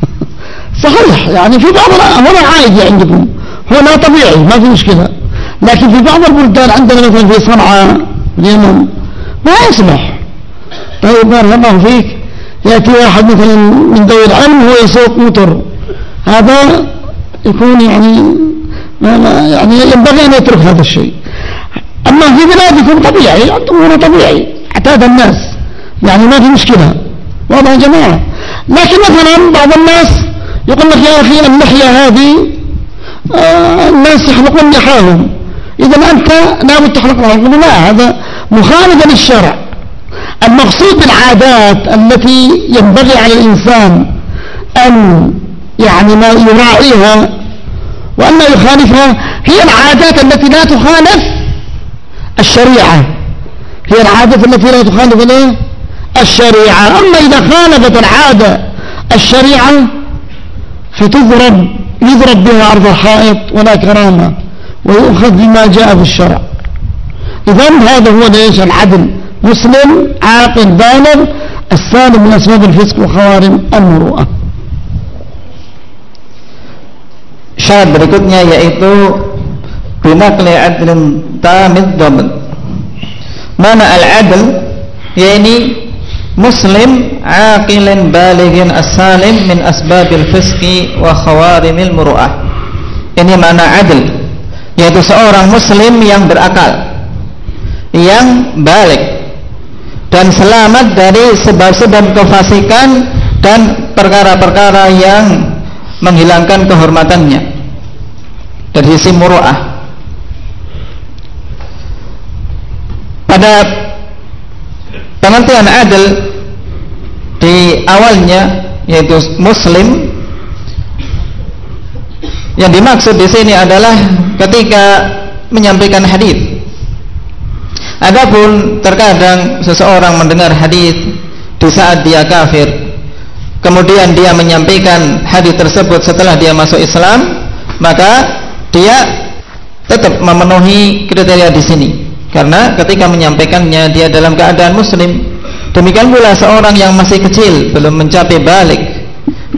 (laughs) صحيح يعني في بعض هنا عادي عندكم. هنا طبيعي ما في مشكلة. لكن في بعض البلدان عندنا مثلا في صنعاء اليمن ما يصلح طيب بارك الله فيك. يأتي واحد مثلا من ذوي العلم هو يسوق موتر. هذا يكون يعني ما ما يعني ينبغي أن يترك هذا الشيء. أما في بلادكم طبيعي عندكم هنا طبيعي. أعتاد الناس. يعني ما في مشكلة. واضح يا جماعة. لكن مثلا بعض الناس يقول لك يا أخي اللحية هذه الناس يحلقون لحاهم إذا أنت لابد تحلق لحاهم لا هذا مخالف للشرع. المقصود بالعادات التي ينبغي على الإنسان أن يعني ما يراعيها وأن يخالفها هي العادات التي لا تخالف الشريعة. هي العادة التي لا تخالف الشريعة. أما إذا خالفت العادة الشريعة فتضرب. يضرب بها عرض الحائط ولا كرامة ويؤخذ بما جاء في الشرع. إذا هذا هو ليش العدل؟ مسلم عاقل بالغ السالم من أسباب الفسق وخوارم المروءة. Syarat berikutnya yaitu binakli adlin tamid dhamin. Mana al-adl? Yakni muslim aqilin balighin as-salim min asbabil fisqi wa khawarimil muru'ah. Ini mana adl yaitu seorang muslim yang berakal yang balik dan selamat dari sebab-sebab kefasikan dan perkara-perkara yang menghilangkan kehormatannya dari sisi muru'ah pada pengertian adil di awalnya yaitu muslim yang dimaksud di sini adalah ketika menyampaikan hadis. Adapun terkadang seseorang mendengar hadis di saat dia kafir kemudian dia menyampaikan hadis tersebut setelah dia masuk Islam maka dia tetap memenuhi kriteria di sini karena ketika menyampaikannya dia dalam keadaan muslim. Demikian pula seorang yang masih kecil belum mencapai balik.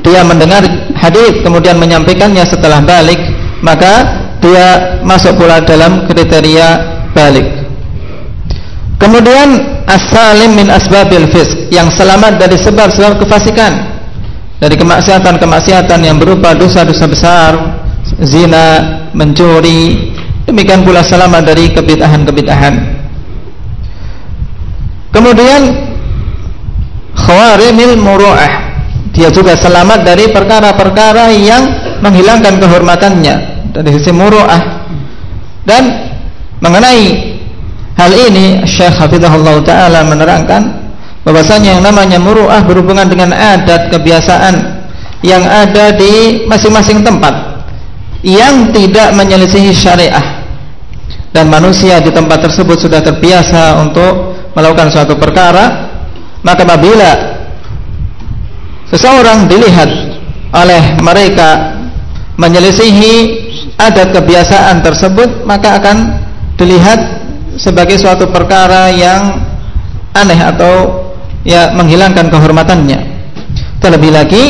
Dia mendengar hadis kemudian menyampaikannya setelah balik maka dia masuk pula dalam kriteria balik. Kemudian as-salim min asbabil fisk yang selamat dari sebab-sebab kefasikan. Dari kemaksiatan-kemaksiatan yang berupa dosa-dosa besar zina, mencuri, demikian pula selamat dari kebid'ahan-kebid'ahan. Kemudian khawarimil muru'ah, dia juga selamat dari perkara-perkara yang menghilangkan kehormatannya dari sisi muru'ah. Dan mengenai hal ini Syekh Hafizahullah taala menerangkan bahwasanya yang namanya muru'ah berhubungan dengan adat kebiasaan yang ada di masing-masing tempat yang tidak menyelisihi syariah. Dan manusia di tempat tersebut sudah terbiasa untuk melakukan suatu perkara maka apabila seseorang dilihat oleh mereka menyelisihi adat kebiasaan tersebut maka akan dilihat sebagai suatu perkara yang aneh atau ya menghilangkan kehormatannya. Terlebih lagi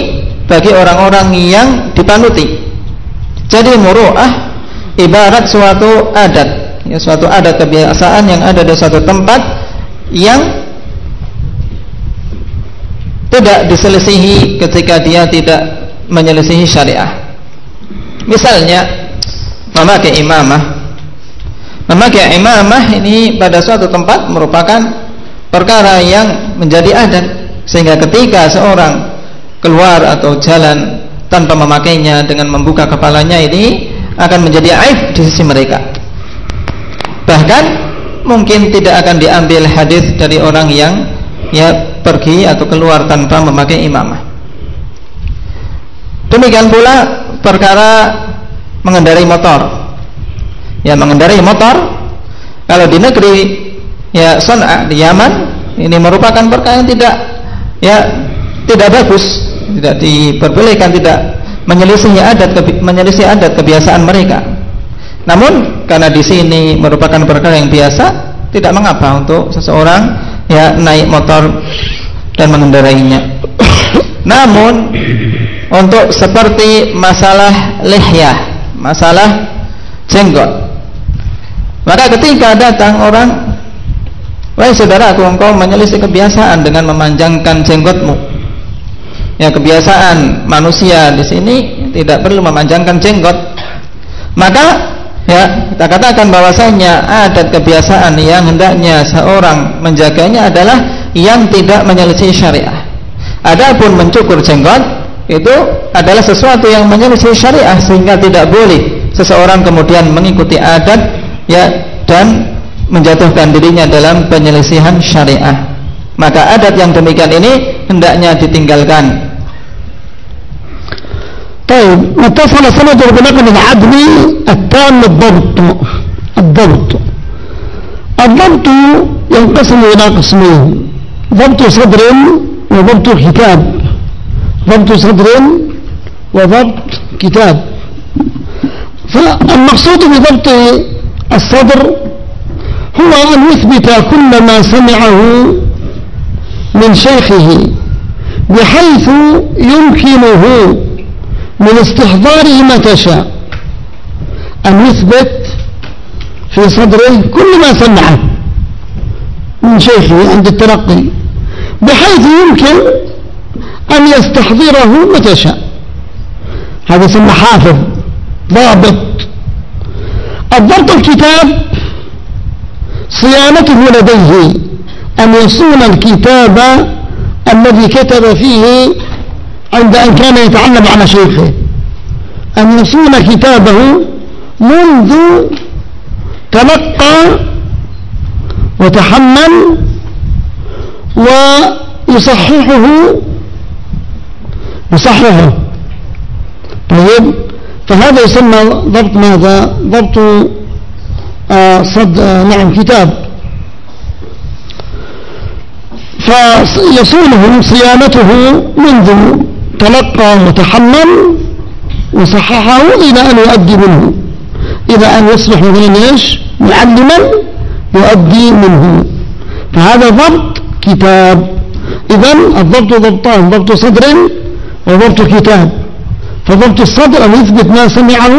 bagi orang-orang yang dipanuti jadi muru'ah ibarat suatu adat ya suatu adat kebiasaan yang ada di suatu tempat yang tidak diselisihi ketika dia tidak menyelisihi syariah. Misalnya memakai imamah. Memakai imamah ini pada suatu tempat merupakan perkara yang menjadi adat sehingga ketika seorang keluar atau jalan tanpa memakainya dengan membuka kepalanya ini akan menjadi aib di sisi mereka. Bahkan mungkin tidak akan diambil hadis dari orang yang ya pergi atau keluar tanpa memakai imamah. Demikian pula perkara mengendarai motor. Ya mengendarai motor kalau di negeri ya Son'a di Yaman ini merupakan perkara yang tidak ya tidak bagus, tidak diperbolehkan, tidak menyelisih adat menyelisih adat kebiasaan mereka. Namun karena di sini merupakan perkara yang biasa, tidak mengapa untuk seseorang ya naik motor dan mengendarainya. (coughs) Namun untuk seperti masalah lihyah, masalah jenggot. Maka ketika datang orang, wahai saudaraku engkau menyelisih kebiasaan dengan memanjangkan jenggotmu. Ya kebiasaan manusia di sini tidak perlu memanjangkan jenggot. Maka ya kita katakan bahwasanya adat kebiasaan yang hendaknya seorang menjaganya adalah yang tidak menyelisih syariah. Adapun mencukur jenggot itu adalah sesuatu yang menyelisih syariah sehingga tidak boleh seseorang kemudian mengikuti adat ya dan menjatuhkan dirinya dalam penyelisihan syariah. Maka adat yang demikian ini hendaknya ditinggalkan. طيب اتصل سنده بنقل العدل التام الضبط. الضبط. الضبط ينقسم إلى قسمين. ضبط صدر وضبط كتاب. ضبط صدر وضبط كتاب. فالمقصود بضبط الصدر هو أن يثبت كل ما سمعه من شيخه. بحيث يمكنه من استحضاره ما تشاء. أن يثبت في صدره كل ما سمعه من شيخه عند الترقي بحيث يمكن أن يستحضره متى شاء هذا يسمى حافظ ضابط. الضبط الكتاب صيانته لديه أن يصون الكتاب الذي كتب فيه عند أن كان يتعلم على شيخه. أن يصون كتابه منذ تلقى وتحمل ويصححه. يصححه. طيب فهذا يسمى ضبط ماذا؟ ضبط آه صد آه نعم كتاب. فيصونه صيانته منذ تلقى وتحمل وصححه إلى أن يؤدي منه. إلى أن يصبح مثلا إيش؟ معلما يؤدي منه. فهذا ضبط كتاب. إذا الضبط ضبطان ضبط صدر وضبط كتاب. فضبط الصدر أن يثبت ما سمعه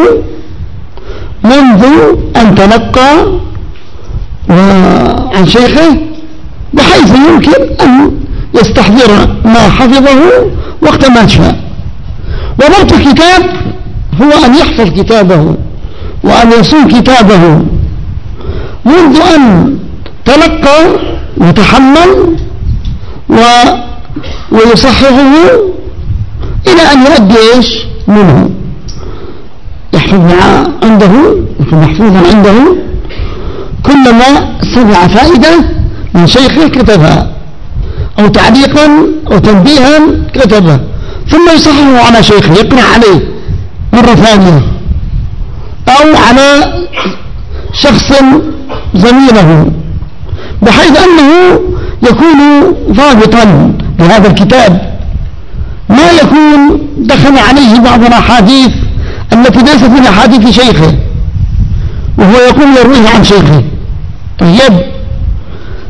منذ أن تلقى عن شيخه بحيث يمكن أن يستحضر ما حفظه وقت ما شاء. وضبط الكتاب هو أن يحفظ كتابه وأن يصون كتابه منذ أن تلقى وتحمل و ويصححه إلى أن يؤدي إيش؟ منه. يحفظ عنده يكون محفوظا عنده. كلما سمع فائدة من شيخه كتبها أو تعليقا أو تنبيها كتبه ثم يصححه على شيخه يقرأ عليه مرة ثانية. أو على شخص زميله بحيث أنه يكون ضابطا لهذا الكتاب. ما يكون دخل عليه بعض الأحاديث التي ليست من أحاديث شيخه وهو يقول يرويه عن شيخه. طيب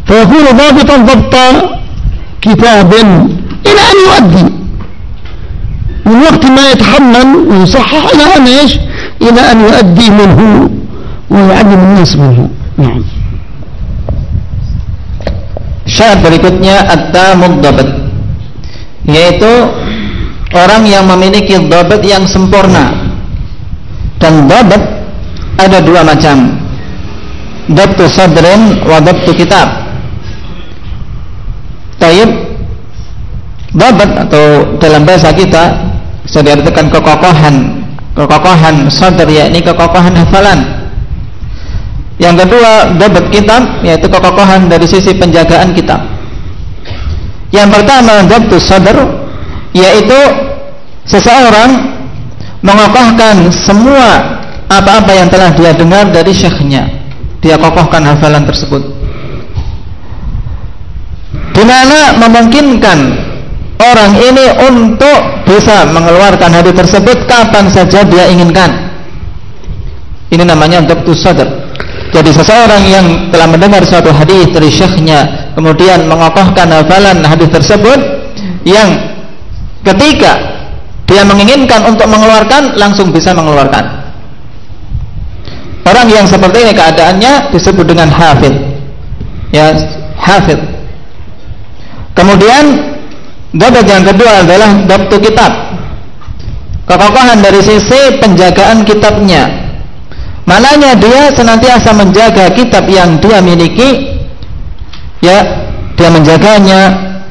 فيكون ضابطا ضبط كتاب إلى أن يؤدي من وقت ما يتحمل ويصحح إلى أن إيش إلى أن يؤدي منه ويعلم الناس منه نعم Syarat berikutnya at-tamuddabat yaitu orang yang memiliki dabat yang sempurna dan dabat ada dua macam dabtu sadrin wa dabtu kitab taib dabat atau dalam bahasa kita bisa diartikan kekokohan kekokohan sadr yakni kekokohan hafalan yang kedua, dapat kitab yaitu kekokohan dari sisi penjagaan kitab. Yang pertama, dabtus sadar yaitu seseorang mengokohkan semua apa-apa yang telah dia dengar dari syekhnya. Dia kokohkan hafalan tersebut. Di mana memungkinkan orang ini untuk bisa mengeluarkan hadis tersebut kapan saja dia inginkan. Ini namanya dabtus sadar. Jadi seseorang yang telah mendengar suatu hadis dari syekhnya kemudian mengokohkan hafalan hadis tersebut yang ketika dia menginginkan untuk mengeluarkan langsung bisa mengeluarkan. Orang yang seperti ini keadaannya disebut dengan hafid. Ya, hafid. Kemudian dapat yang kedua adalah dabtu kitab. Kekokohan dari sisi penjagaan kitabnya Mananya dia senantiasa menjaga kitab yang dia miliki ya dia menjaganya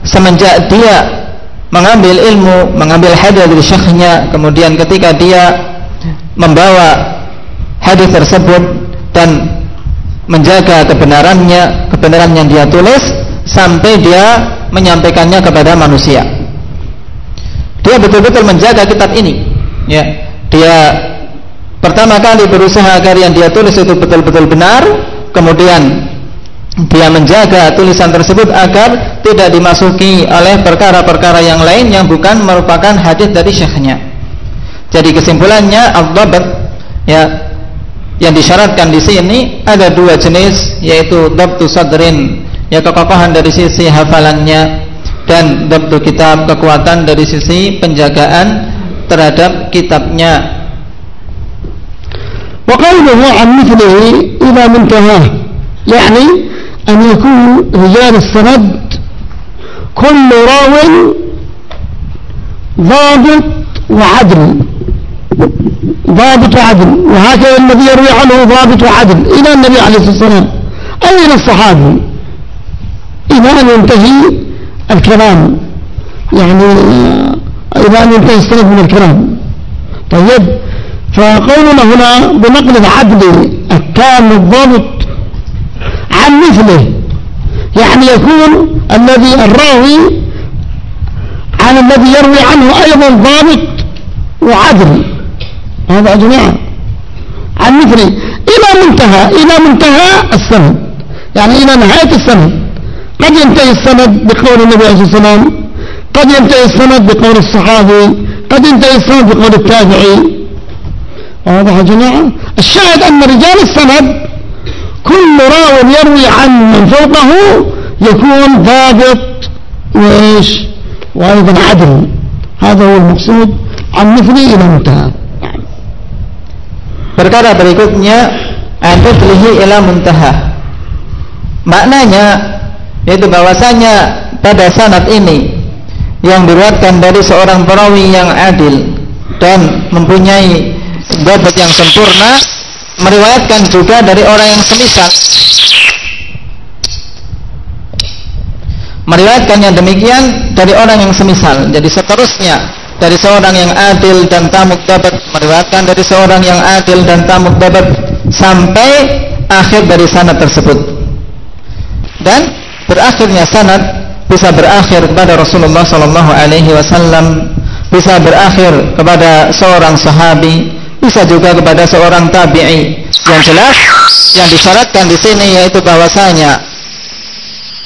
semenjak dia mengambil ilmu, mengambil hadis dari syekhnya, kemudian ketika dia membawa hadis tersebut dan menjaga kebenarannya, kebenaran yang dia tulis sampai dia menyampaikannya kepada manusia. Dia betul-betul menjaga kitab ini. Ya, dia Pertama kali berusaha agar yang dia tulis itu betul-betul benar, kemudian dia menjaga tulisan tersebut agar tidak dimasuki oleh perkara-perkara yang lain yang bukan merupakan hadis dari syekhnya. Jadi kesimpulannya al-dabat ya yang disyaratkan di sini ada dua jenis yaitu dabtu sadrin ya kekokohan dari sisi hafalannya dan dabtu kitab kekuatan dari sisi penjagaan terhadap kitabnya وقوله عن مثله إذا منتهاه يعني أن يكون رجال السند كل راو ضابط وعدل ضابط وعدل وهكذا الذي يروي عنه ضابط وعدل إلى النبي عليه الصلاة والسلام أو إلى الصحابي إلى أن ينتهي الكلام يعني إلى أن ينتهي السند من الكلام طيب فقولنا هنا بنقل العدل التام الضابط عن مثله. يعني يكون الذي الراوي عن الذي يروي عنه أيضا ضابط وعدل. هذا جماعة عن مثله. إلى منتهى إلى منتهى السند. يعني إلى نهاية السند. قد ينتهي السند بقول النبي عليه الصلاة والسلام. قد ينتهي السند بقول الصحابي. قد ينتهي السند بقول التابعي. واضح يا جماعة؟ الشاهد أن رجال السند كل راو يروي عن من فوقه يكون ضابط وإيش؟ وأيضا عدل. هذا هو المقصود. عن مثله إلى منتهى. Perkara berikutnya Antiflihi ila muntaha. Maknanya Yaitu bahwasanya Pada sanat ini Yang diriwayatkan dari seorang perawi yang adil Dan mempunyai dapat yang sempurna meriwayatkan juga dari orang yang semisal. Meriwayatkan yang demikian dari orang yang semisal. Jadi seterusnya dari seorang yang adil dan tamuk dapat meriwayatkan dari seorang yang adil dan tamuk dapat sampai akhir dari sanad tersebut. Dan berakhirnya sanad bisa berakhir kepada Rasulullah Sallallahu Alaihi Wasallam bisa berakhir kepada seorang sahabi, bisa juga kepada seorang tabi'i. Yang jelas yang disyaratkan di sini yaitu bahwasanya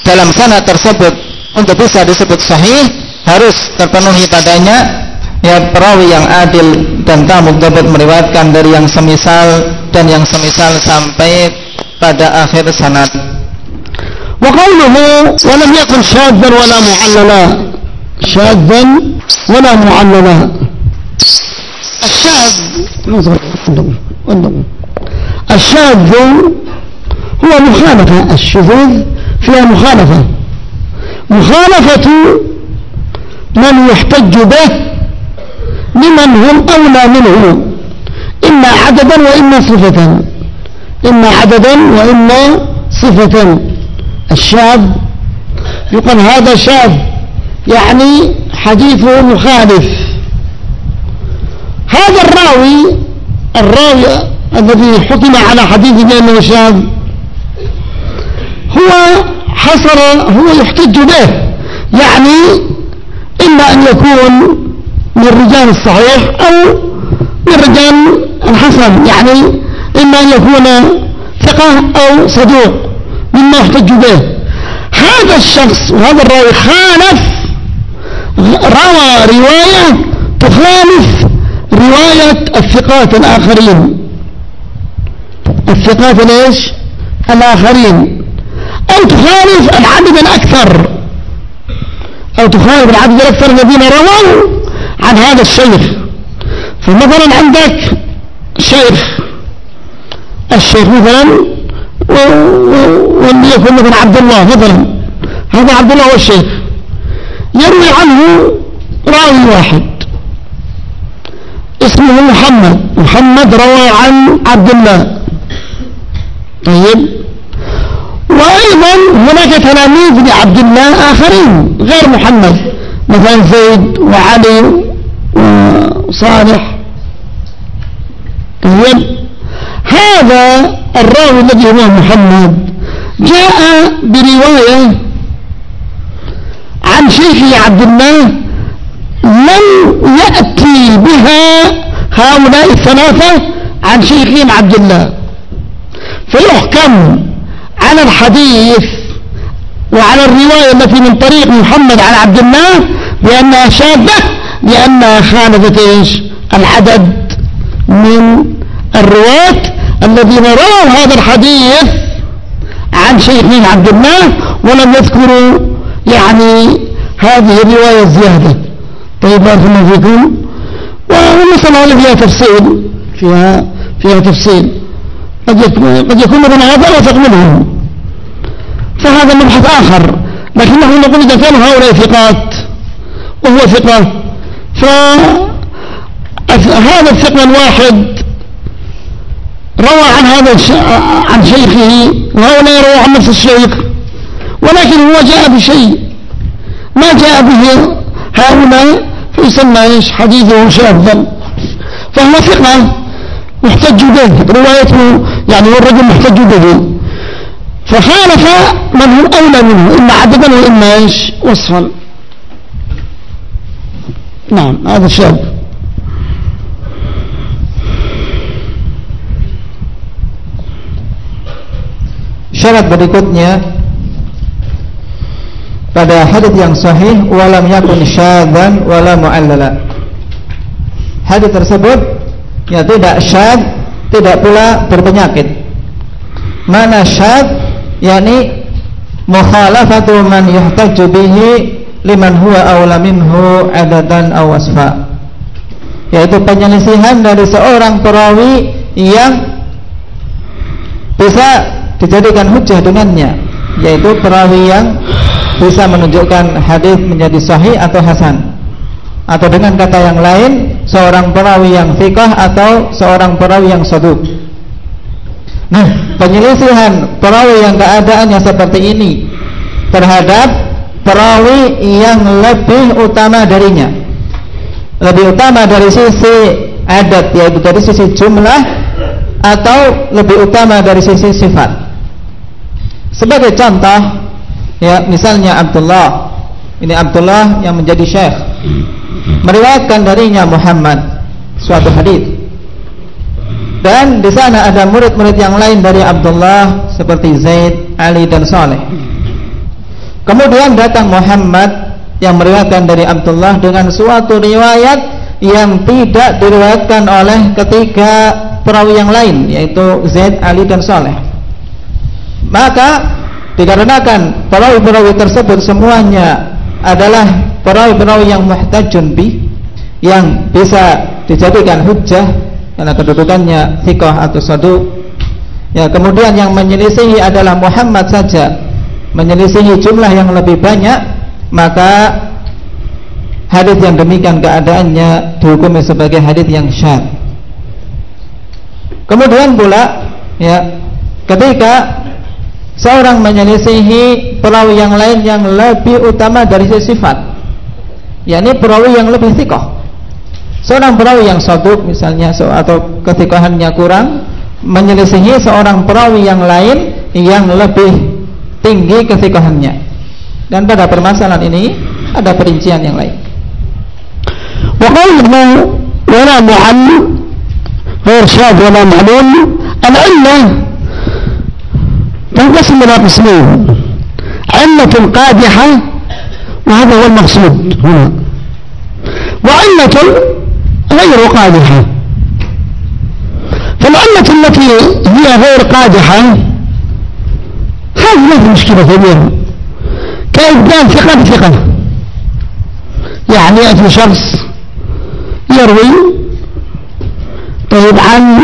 dalam sanad tersebut untuk bisa disebut sahih harus terpenuhi padanya ya perawi yang adil dan tamu dapat meriwayatkan dari yang semisal dan yang semisal sampai pada akhir sanad. وقوله ولم يكن شاذا ولا معللا. شاذا ولا معللا. الشاذ الشاذ هو مخالفة. الشذوذ فيها مخالفة. مخالفة من يحتج به لمن هم أولى منه. إما عددا وإما صفة. إما عددا وإما صفة. الشاذ يقال هذا شاذ يعني حديثه مخالف. هذا الراوي الراوي الذي حكم على حديث بأنه شاذ هو حصل هو يحتج به. يعني إما أن يكون من رجال الصحيح أو من رجال الحسن. يعني إما أن يكون ثقة أو صدوق. مما يحتج به. هذا الشخص وهذا الراوي خالف روى رواية تخالف رواية الثقات الآخرين. الثقات ليش الآخرين. أو تخالف العدد الأكثر. أو تخالف العدد الأكثر الذين رووا عن هذا الشيخ. فمثلا عندك شيخ. الشيخ مثلا وليكن مثلا عبد الله مثلا هذا عبد الله هو الشيخ. يروي عنه راوي واحد. اسمه محمد. محمد روى عن عبد الله. طيب. وأيضا هناك تلاميذ لعبد الله آخرين غير محمد. مثلا زيد وعلي وصالح. طيب. هذا الراوي الذي هو محمد جاء برواية عن شيخه عبد الله لم يأتي بها هؤلاء الثلاثة عن شيخهم عبد الله. فيحكم على الحديث وعلى الرواية التي من طريق محمد عن عبد الله بأنها شاذة لأنها خالفت إيش؟ العدد من الرواة. الذين رووا هذا الحديث عن شيخين عبد الله ولم يذكروا يعني هذه الرواية الزيادة. طيب بارك الله فيكم. والمسألة هذه فيها تفصيل فيها فيها تفصيل. قد قد يكون من هذا وثق منهم. فهذا مبحث آخر لكن نحن نقول إذا كانوا هؤلاء ثقات وهو ثقة فهذا الثقة الواحد روى عن هذا عن شيخه وهؤلاء روى عن نفس الشيخ. ولكن هو جاء بشيء. ما جاء به هؤلاء فيسمى إيش؟ حديثه شاذا فهو ثقة محتج به. روايته يعني والرجل محتج به. فخالف من هو أولى منه إما عددا وإما إيش؟ وصفا. نعم هذا شاب Syarat berikutnya pada hadis yang sahih walam yakun syadzan wala muallala. Hadis tersebut ya tidak syad, tidak pula berpenyakit. Mana syad yakni mukhalafatu man yuhtaju bihi liman huwa awla minhu adadan aw wasfa. Yaitu penyelisihan dari seorang perawi yang bisa dijadikan hujah dengannya yaitu perawi yang bisa menunjukkan hadis menjadi sahih atau hasan. Atau dengan kata yang lain seorang perawi yang fikah atau seorang perawi yang saduk. Nah penyelisihan perawi yang keadaannya seperti ini terhadap perawi yang lebih utama darinya. Lebih utama dari sisi adat yaitu dari sisi jumlah atau lebih utama dari sisi sifat sebagai contoh ya misalnya Abdullah ini Abdullah yang menjadi syekh meriwayatkan darinya Muhammad suatu hadis. Dan di sana ada murid-murid yang lain dari Abdullah seperti Zaid, Ali dan Saleh. Kemudian datang Muhammad yang meriwayatkan dari Abdullah dengan suatu riwayat yang tidak diriwayatkan oleh ketiga perawi yang lain yaitu Zaid, Ali dan Saleh. Maka dikarenakan perawi-perawi tersebut semuanya adalah perawi-perawi yang muhtajun bi yang bisa dijadikan hujjah karena kedudukannya thikoh atau sadu ya kemudian yang menyelisihi adalah Muhammad saja menyelisihi jumlah yang lebih banyak maka hadis yang demikian keadaannya dihukumi sebagai hadis yang syad. Kemudian pula ya ketika seorang menyelisihi perawi yang lain yang lebih utama dari sifat yakni perawi yang lebih sikoh seorang perawi yang saduk misalnya atau ketikohannya kurang menyelisihi seorang perawi yang lain yang lebih tinggi ketikohannya dan pada permasalahan ini ada perincian yang lain. وقوله ولا معلم غير شاذ ولا معلوم العلة تنقسم إلى قسمين. علة قادحة وهذا هو المقصود هنا. وعلة غير قادحة. فالعلة التي هي غير قادحة هذه ما في مشكلة كبيرة كإبدال ثقة بثقة. يعني يأتي شخص يروي طيب عن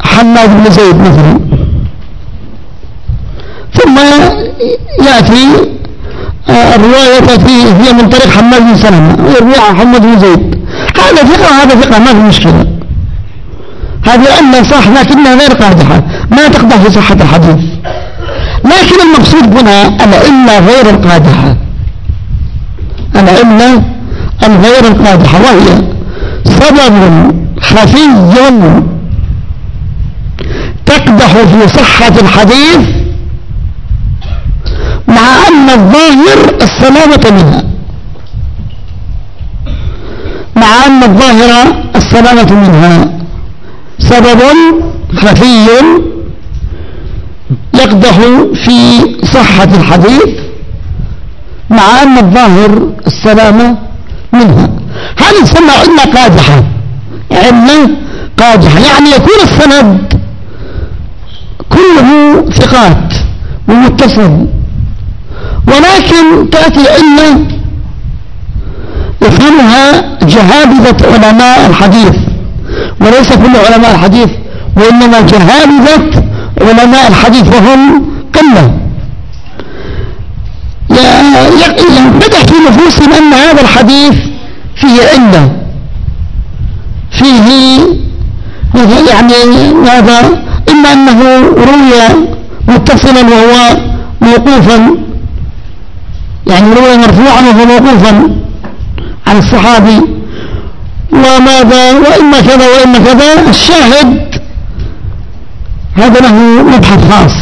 حماد بن زيد مثلا. يأتي آه، الرواية تأتي هي من طريق حماد بن سلمة ويروي عن حماد بن زيد. هذا ثقة وهذا ثقة ما في مشكلة. هذه علة صح لكنها غير قادحة. ما تقدح في صحة الحديث. لكن المقصود هنا العلة غير القادحة. العلة الغير القادحة. وهي سبب خفي تقدح في صحة الحديث مع أن الظاهر السلامة منها. مع أن الظاهر السلامة منها. سبب خفي يقدح في صحة الحديث. مع أن الظاهر السلامة منها. هذه تسمى علة قادحة علة قادحة يعني يكون السند كله ثقات ومتصل. ولكن تأتي علة يفهمها جهابذة علماء الحديث وليس كل علماء الحديث وإنما جهابذة علماء الحديث وهم قلة. بدأ في نفوسهم أن هذا الحديث فيه علة فيه يعني هذا إما أنه روي متصلا وهو موقوفا يعني روي مرفوعا وهو موقوفا عن الصحابي وماذا؟ وإما كذا وإما كذا الشاهد هذا له مبحث خاص.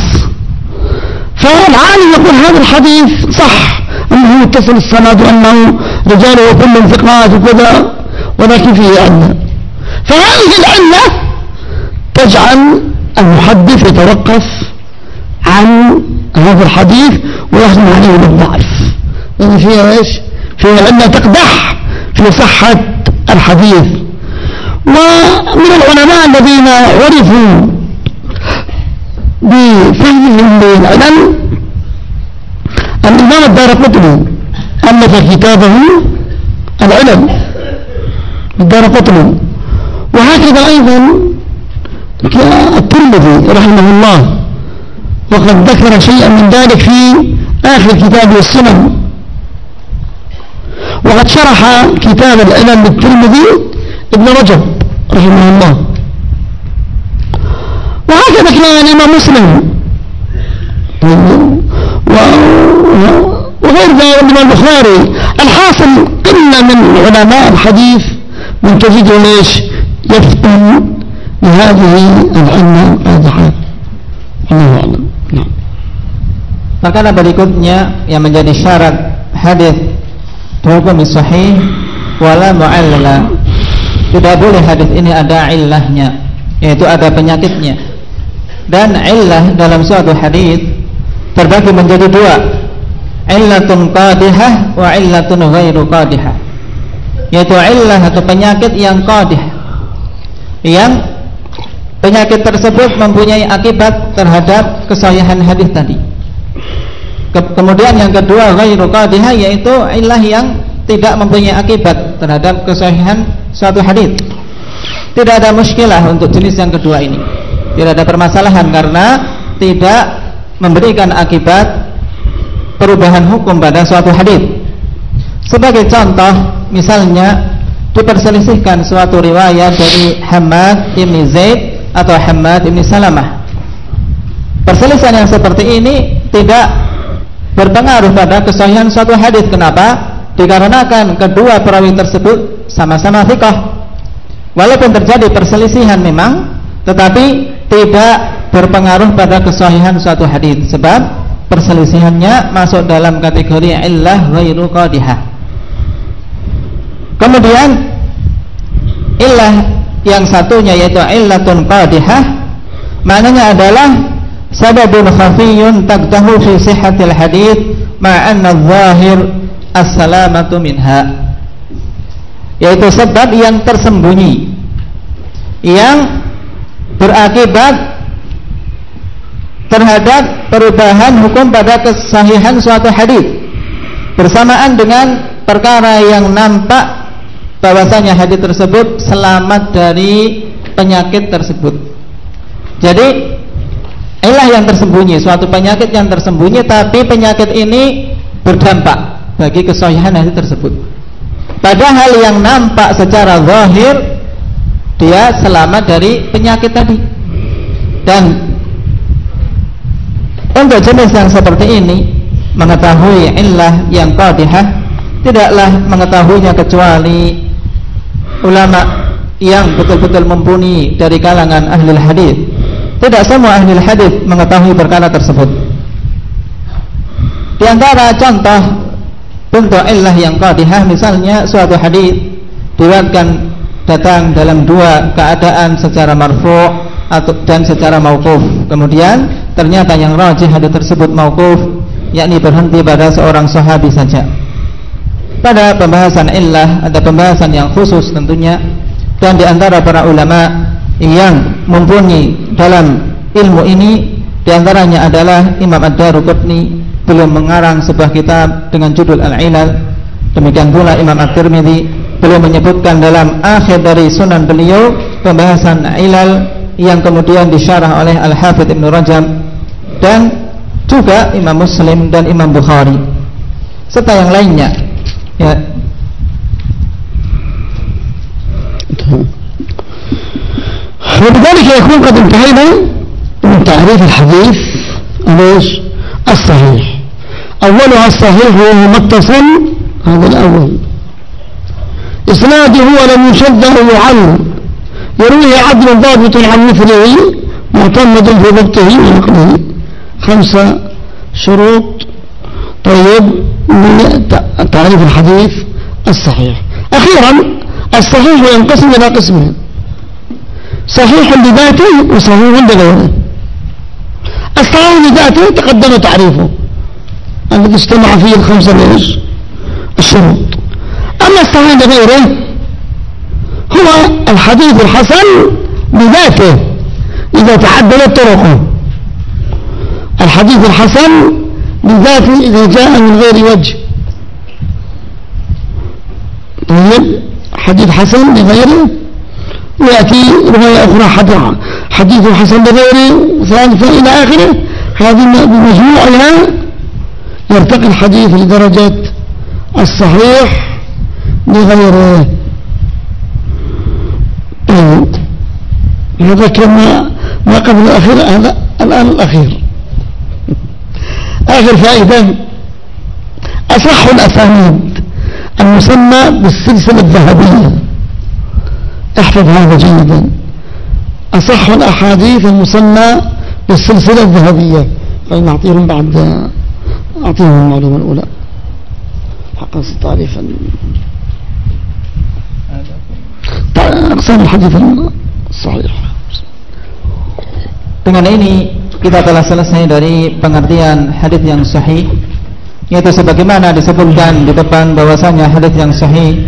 فالعالم يقول هذا الحديث صح أنه متصل السند وأنه رجاله كلهم ثقات وكذا ولكن فيه علة فهذه العلة تجعل المحدث يتوقف عن هذا الحديث ويحكم عليه بالضعف. يعني فيها إيش؟ فيها علة تقدح في صحة الحديث. ومن العلماء الذين عرفوا بفهمهم للعلم الإمام الدار قطني ألف كتابه العلم. الدار قطني. وهكذا أيضا الترمذي رحمه الله وقد ذكر شيئا من ذلك في آخر كتابه السنن. وقد شرح كتاب العلم للترمذي ابن رجب رحمه الله. وهكذا كان الإمام مسلم. وغير ذلك من البخاري. الحاصل قلة من علماء الحديث من تجد ليش يفتن بهذه العلة القادحة الله أعلم. نعم. Perkara berikutnya yang menjadi syarat hadis hukum sahih wala mu'allala tidak boleh hadis ini ada illahnya yaitu ada penyakitnya. Dan illah dalam suatu hadis terbagi menjadi dua. Illatun qadihah wa illatun ghairu qadihah. Yaitu illah atau penyakit yang qadih. Yang penyakit tersebut mempunyai akibat terhadap kesahihan hadis tadi Ke kemudian yang kedua ghairu qadihah yaitu illah yang tidak mempunyai akibat terhadap kesahihan suatu hadis. Tidak ada muskilah untuk jenis yang kedua ini. Tidak ada permasalahan karena tidak memberikan akibat perubahan hukum pada suatu hadis. Sebagai contoh, misalnya diperselisihkan suatu riwayat dari Hamad bin Zaid atau Hamad bin Salamah. Perselisihan yang seperti ini tidak berpengaruh pada kesahihan suatu hadis. Kenapa? dikarenakan kedua perawi tersebut sama-sama fikah walaupun terjadi perselisihan memang tetapi tidak berpengaruh pada kesahihan suatu hadis sebab perselisihannya masuk dalam kategori illah ghairu qadihah kemudian illah yang satunya yaitu illatun qadihah maknanya adalah sababun khafiyun taqdahu fi sihhatil hadis ma'anna zahir as-salamatu minha yaitu sebab yang tersembunyi yang berakibat terhadap perubahan hukum pada kesahihan suatu hadis bersamaan dengan perkara yang nampak bahwasanya hadis tersebut selamat dari penyakit tersebut. Jadi inilah yang tersembunyi, suatu penyakit yang tersembunyi tapi penyakit ini berdampak bagi kesahihan hadis tersebut. Padahal yang nampak secara zahir dia selamat dari penyakit tadi. Dan untuk jenis yang seperti ini mengetahui illah yang qadihah tidaklah mengetahuinya kecuali ulama yang betul-betul mumpuni dari kalangan ahli hadis. Tidak semua ahli hadis mengetahui perkara tersebut. Di antara contoh bentuk illah yang qadihah misalnya suatu hadis diriwayatkan datang dalam dua keadaan secara marfu' atau dan secara mauquf. Kemudian ternyata yang rajih hadis tersebut mauquf, yakni berhenti pada seorang sahabi saja. Pada pembahasan illah ada pembahasan yang khusus tentunya dan di antara para ulama yang mumpuni dalam ilmu ini di antaranya adalah Imam Ad-Daruqutni beliau mengarang sebuah kitab dengan judul Al-Ilal. Demikian pula Imam At-Tirmidzi beliau menyebutkan dalam akhir dari sunan beliau pembahasan ilal yang kemudian disyarah oleh Al-Hafidh Ibn Rajab dan juga Imam Muslim dan Imam Bukhari. Serta yang lainnya ya ولذلك يكون قد انتهينا من تعريف الحديث الصحيح. أولها الصحيح وهو متصل هذا الأول. إسناده ولم أو يعل يرويه عدل ضابط عن مثله معتمد في ضبطه ونقله خمسة شروط. طيب من تعريف الحديث الصحيح. أخيرا الصحيح ينقسم إلى قسمين. صحيح لذاته وصحيح لغيره الصحيح لذاته تقدم تعريفه. الذي اجتمع فيه الخمسة ليش؟ الشروط. أما الصحيح لغيره هو الحديث الحسن بذاته. إذا تعددت طرقه. الحديث الحسن بذاته إذا جاء من غير وجه. طيب؟ حديث حسن لغيره ويأتي رواية أخرى حديث حسن لغيره وثالثة إلى آخره. هذه بمجموعها يرتقي الحديث لدرجة الصحيح طيب هذا كما ما قبل الأخير هذا الآن الأخير. آخر فائدة أصح الأسانيد المسمى بالسلسلة الذهبية. احفظ هذا جيدا أصح الأحاديث المسمى بالسلسلة الذهبية طيب نعطيهم بعد أعطيهم المعلومة الأولى قصد تعريفا أقسام الحديث الصحيح Dengan ini kita telah selesai dari pengertian hadis yang sahih yaitu sebagaimana disebutkan di depan bahwasanya hadis yang sahih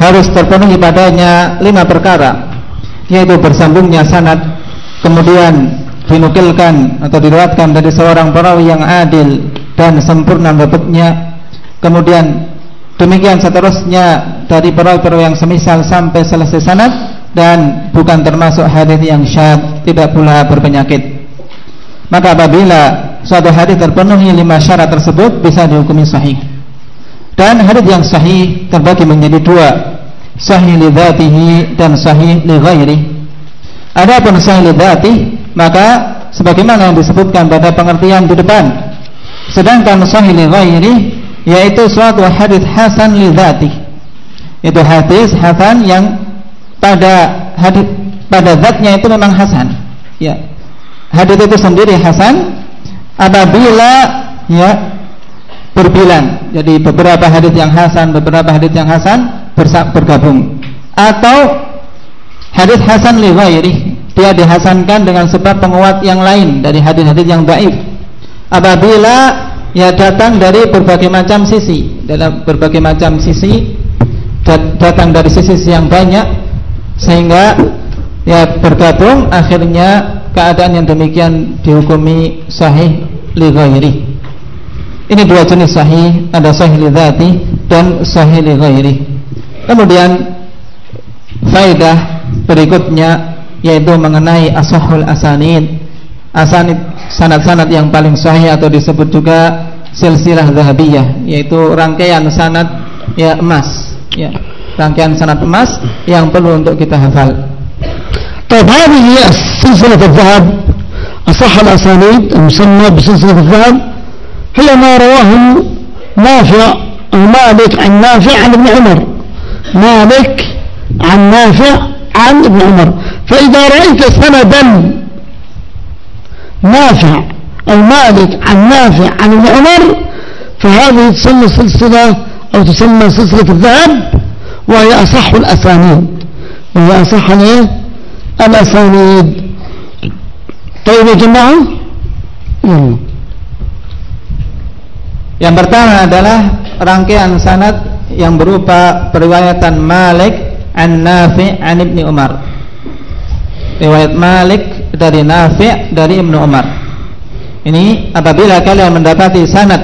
harus terpenuhi padanya lima perkara yaitu bersambungnya sanad kemudian dinukilkan atau diriwayatkan dari seorang perawi yang adil dan sempurna dapatnya kemudian demikian seterusnya dari perawi-perawi yang semisal sampai selesai sanad dan bukan termasuk hadis yang syad tidak pula berpenyakit. Maka apabila suatu hadis terpenuhi lima syarat tersebut bisa dihukumi sahih dan hadis yang sahih terbagi menjadi dua. Sahih li dzatihi dan sahih li ghairi. Adapun sahih li dzatihi maka sebagaimana yang disebutkan pada pengertian di depan. Sedangkan sahih li ghairi yaitu suatu hadis hasan li dzati itu hadis hasan yang pada hadis pada zatnya itu memang hasan. Ya. Hadis itu sendiri hasan apabila ya berbilang. Jadi beberapa hadis yang hasan beberapa hadis yang hasan bergabung. Atau hadis hasan li ghairi dia dihasankan dengan sebab penguat yang lain dari hadis-hadis yang baik apabila ya datang dari berbagai macam sisi dalam berbagai macam sisi datang dari sisi yang banyak sehingga ya bergabung akhirnya keadaan yang demikian dihukumi sahih li ini dua jenis sahih ada sahih li dzati dan sahih li ghairi kemudian faedah berikutnya yaitu mengenai asahul asanid asanid sanad-sanad yang paling sahih atau disebut juga silsilah zahabiyah yaitu rangkaian sanad ya emas ya rangkaian sanad emas yang perlu untuk kita hafal. طيب هذه سلسلة الذهب أصح الأسانيد المسمى بسلسلة الذهب هي ما رواه نافع مالك عن نافع عن ابن عمر. مالك عن نافع عن ابن عمر. فإذا رأيت سندا نافع أو مالك عن نافع عن ابن عمر فهذه تسمى سلسلة أو تسمى سلسلة الذهب وهي أصح الأسانيد. وهي أصح الأسانيد. طيب يا جماعة؟ Yang pertama adalah rangkaian sanad yang berupa periwayatan Malik an Nafi' an Ibni Umar. Riwayat Malik dari Nafi' dari Ibnu Umar. Ini apabila kalian mendapati sanad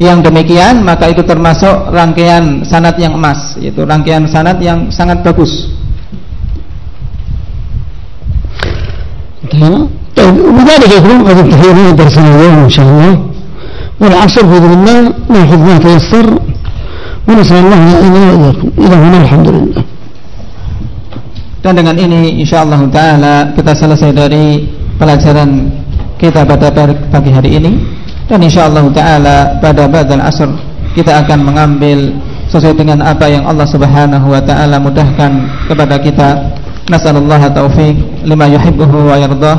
yang demikian maka itu termasuk rangkaian sanad yang emas, yaitu rangkaian sanad yang sangat bagus. وبذلك يكون قد انتهينا درسنا اليوم ان شاء الله والعصر باذن الله ناخذ ما تيسر ونسال الله ان واياكم الى هنا الحمد لله dan dengan ini insyaallah taala kita selesai dari pelajaran kita pada pagi hari ini dan insyaallah taala pada ba'dal asr kita akan mengambil sesuai dengan apa yang Allah Subhanahu wa taala mudahkan kepada kita. Nasallallahu taufik lima yuhibbuhu wa yardah.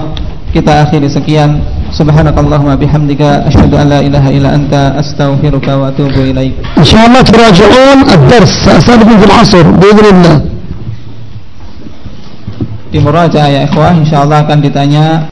Kita akhiri sekian. Subhanakallahumma bihamdika asyhadu an la ilaha illa anta astaghfiruka wa atubu ilaik. Insyaallah turaji'un ad-dars sa'sabiqu fil 'asr biidznillah. Di murajaah ya ikhwah insyaallah akan ditanya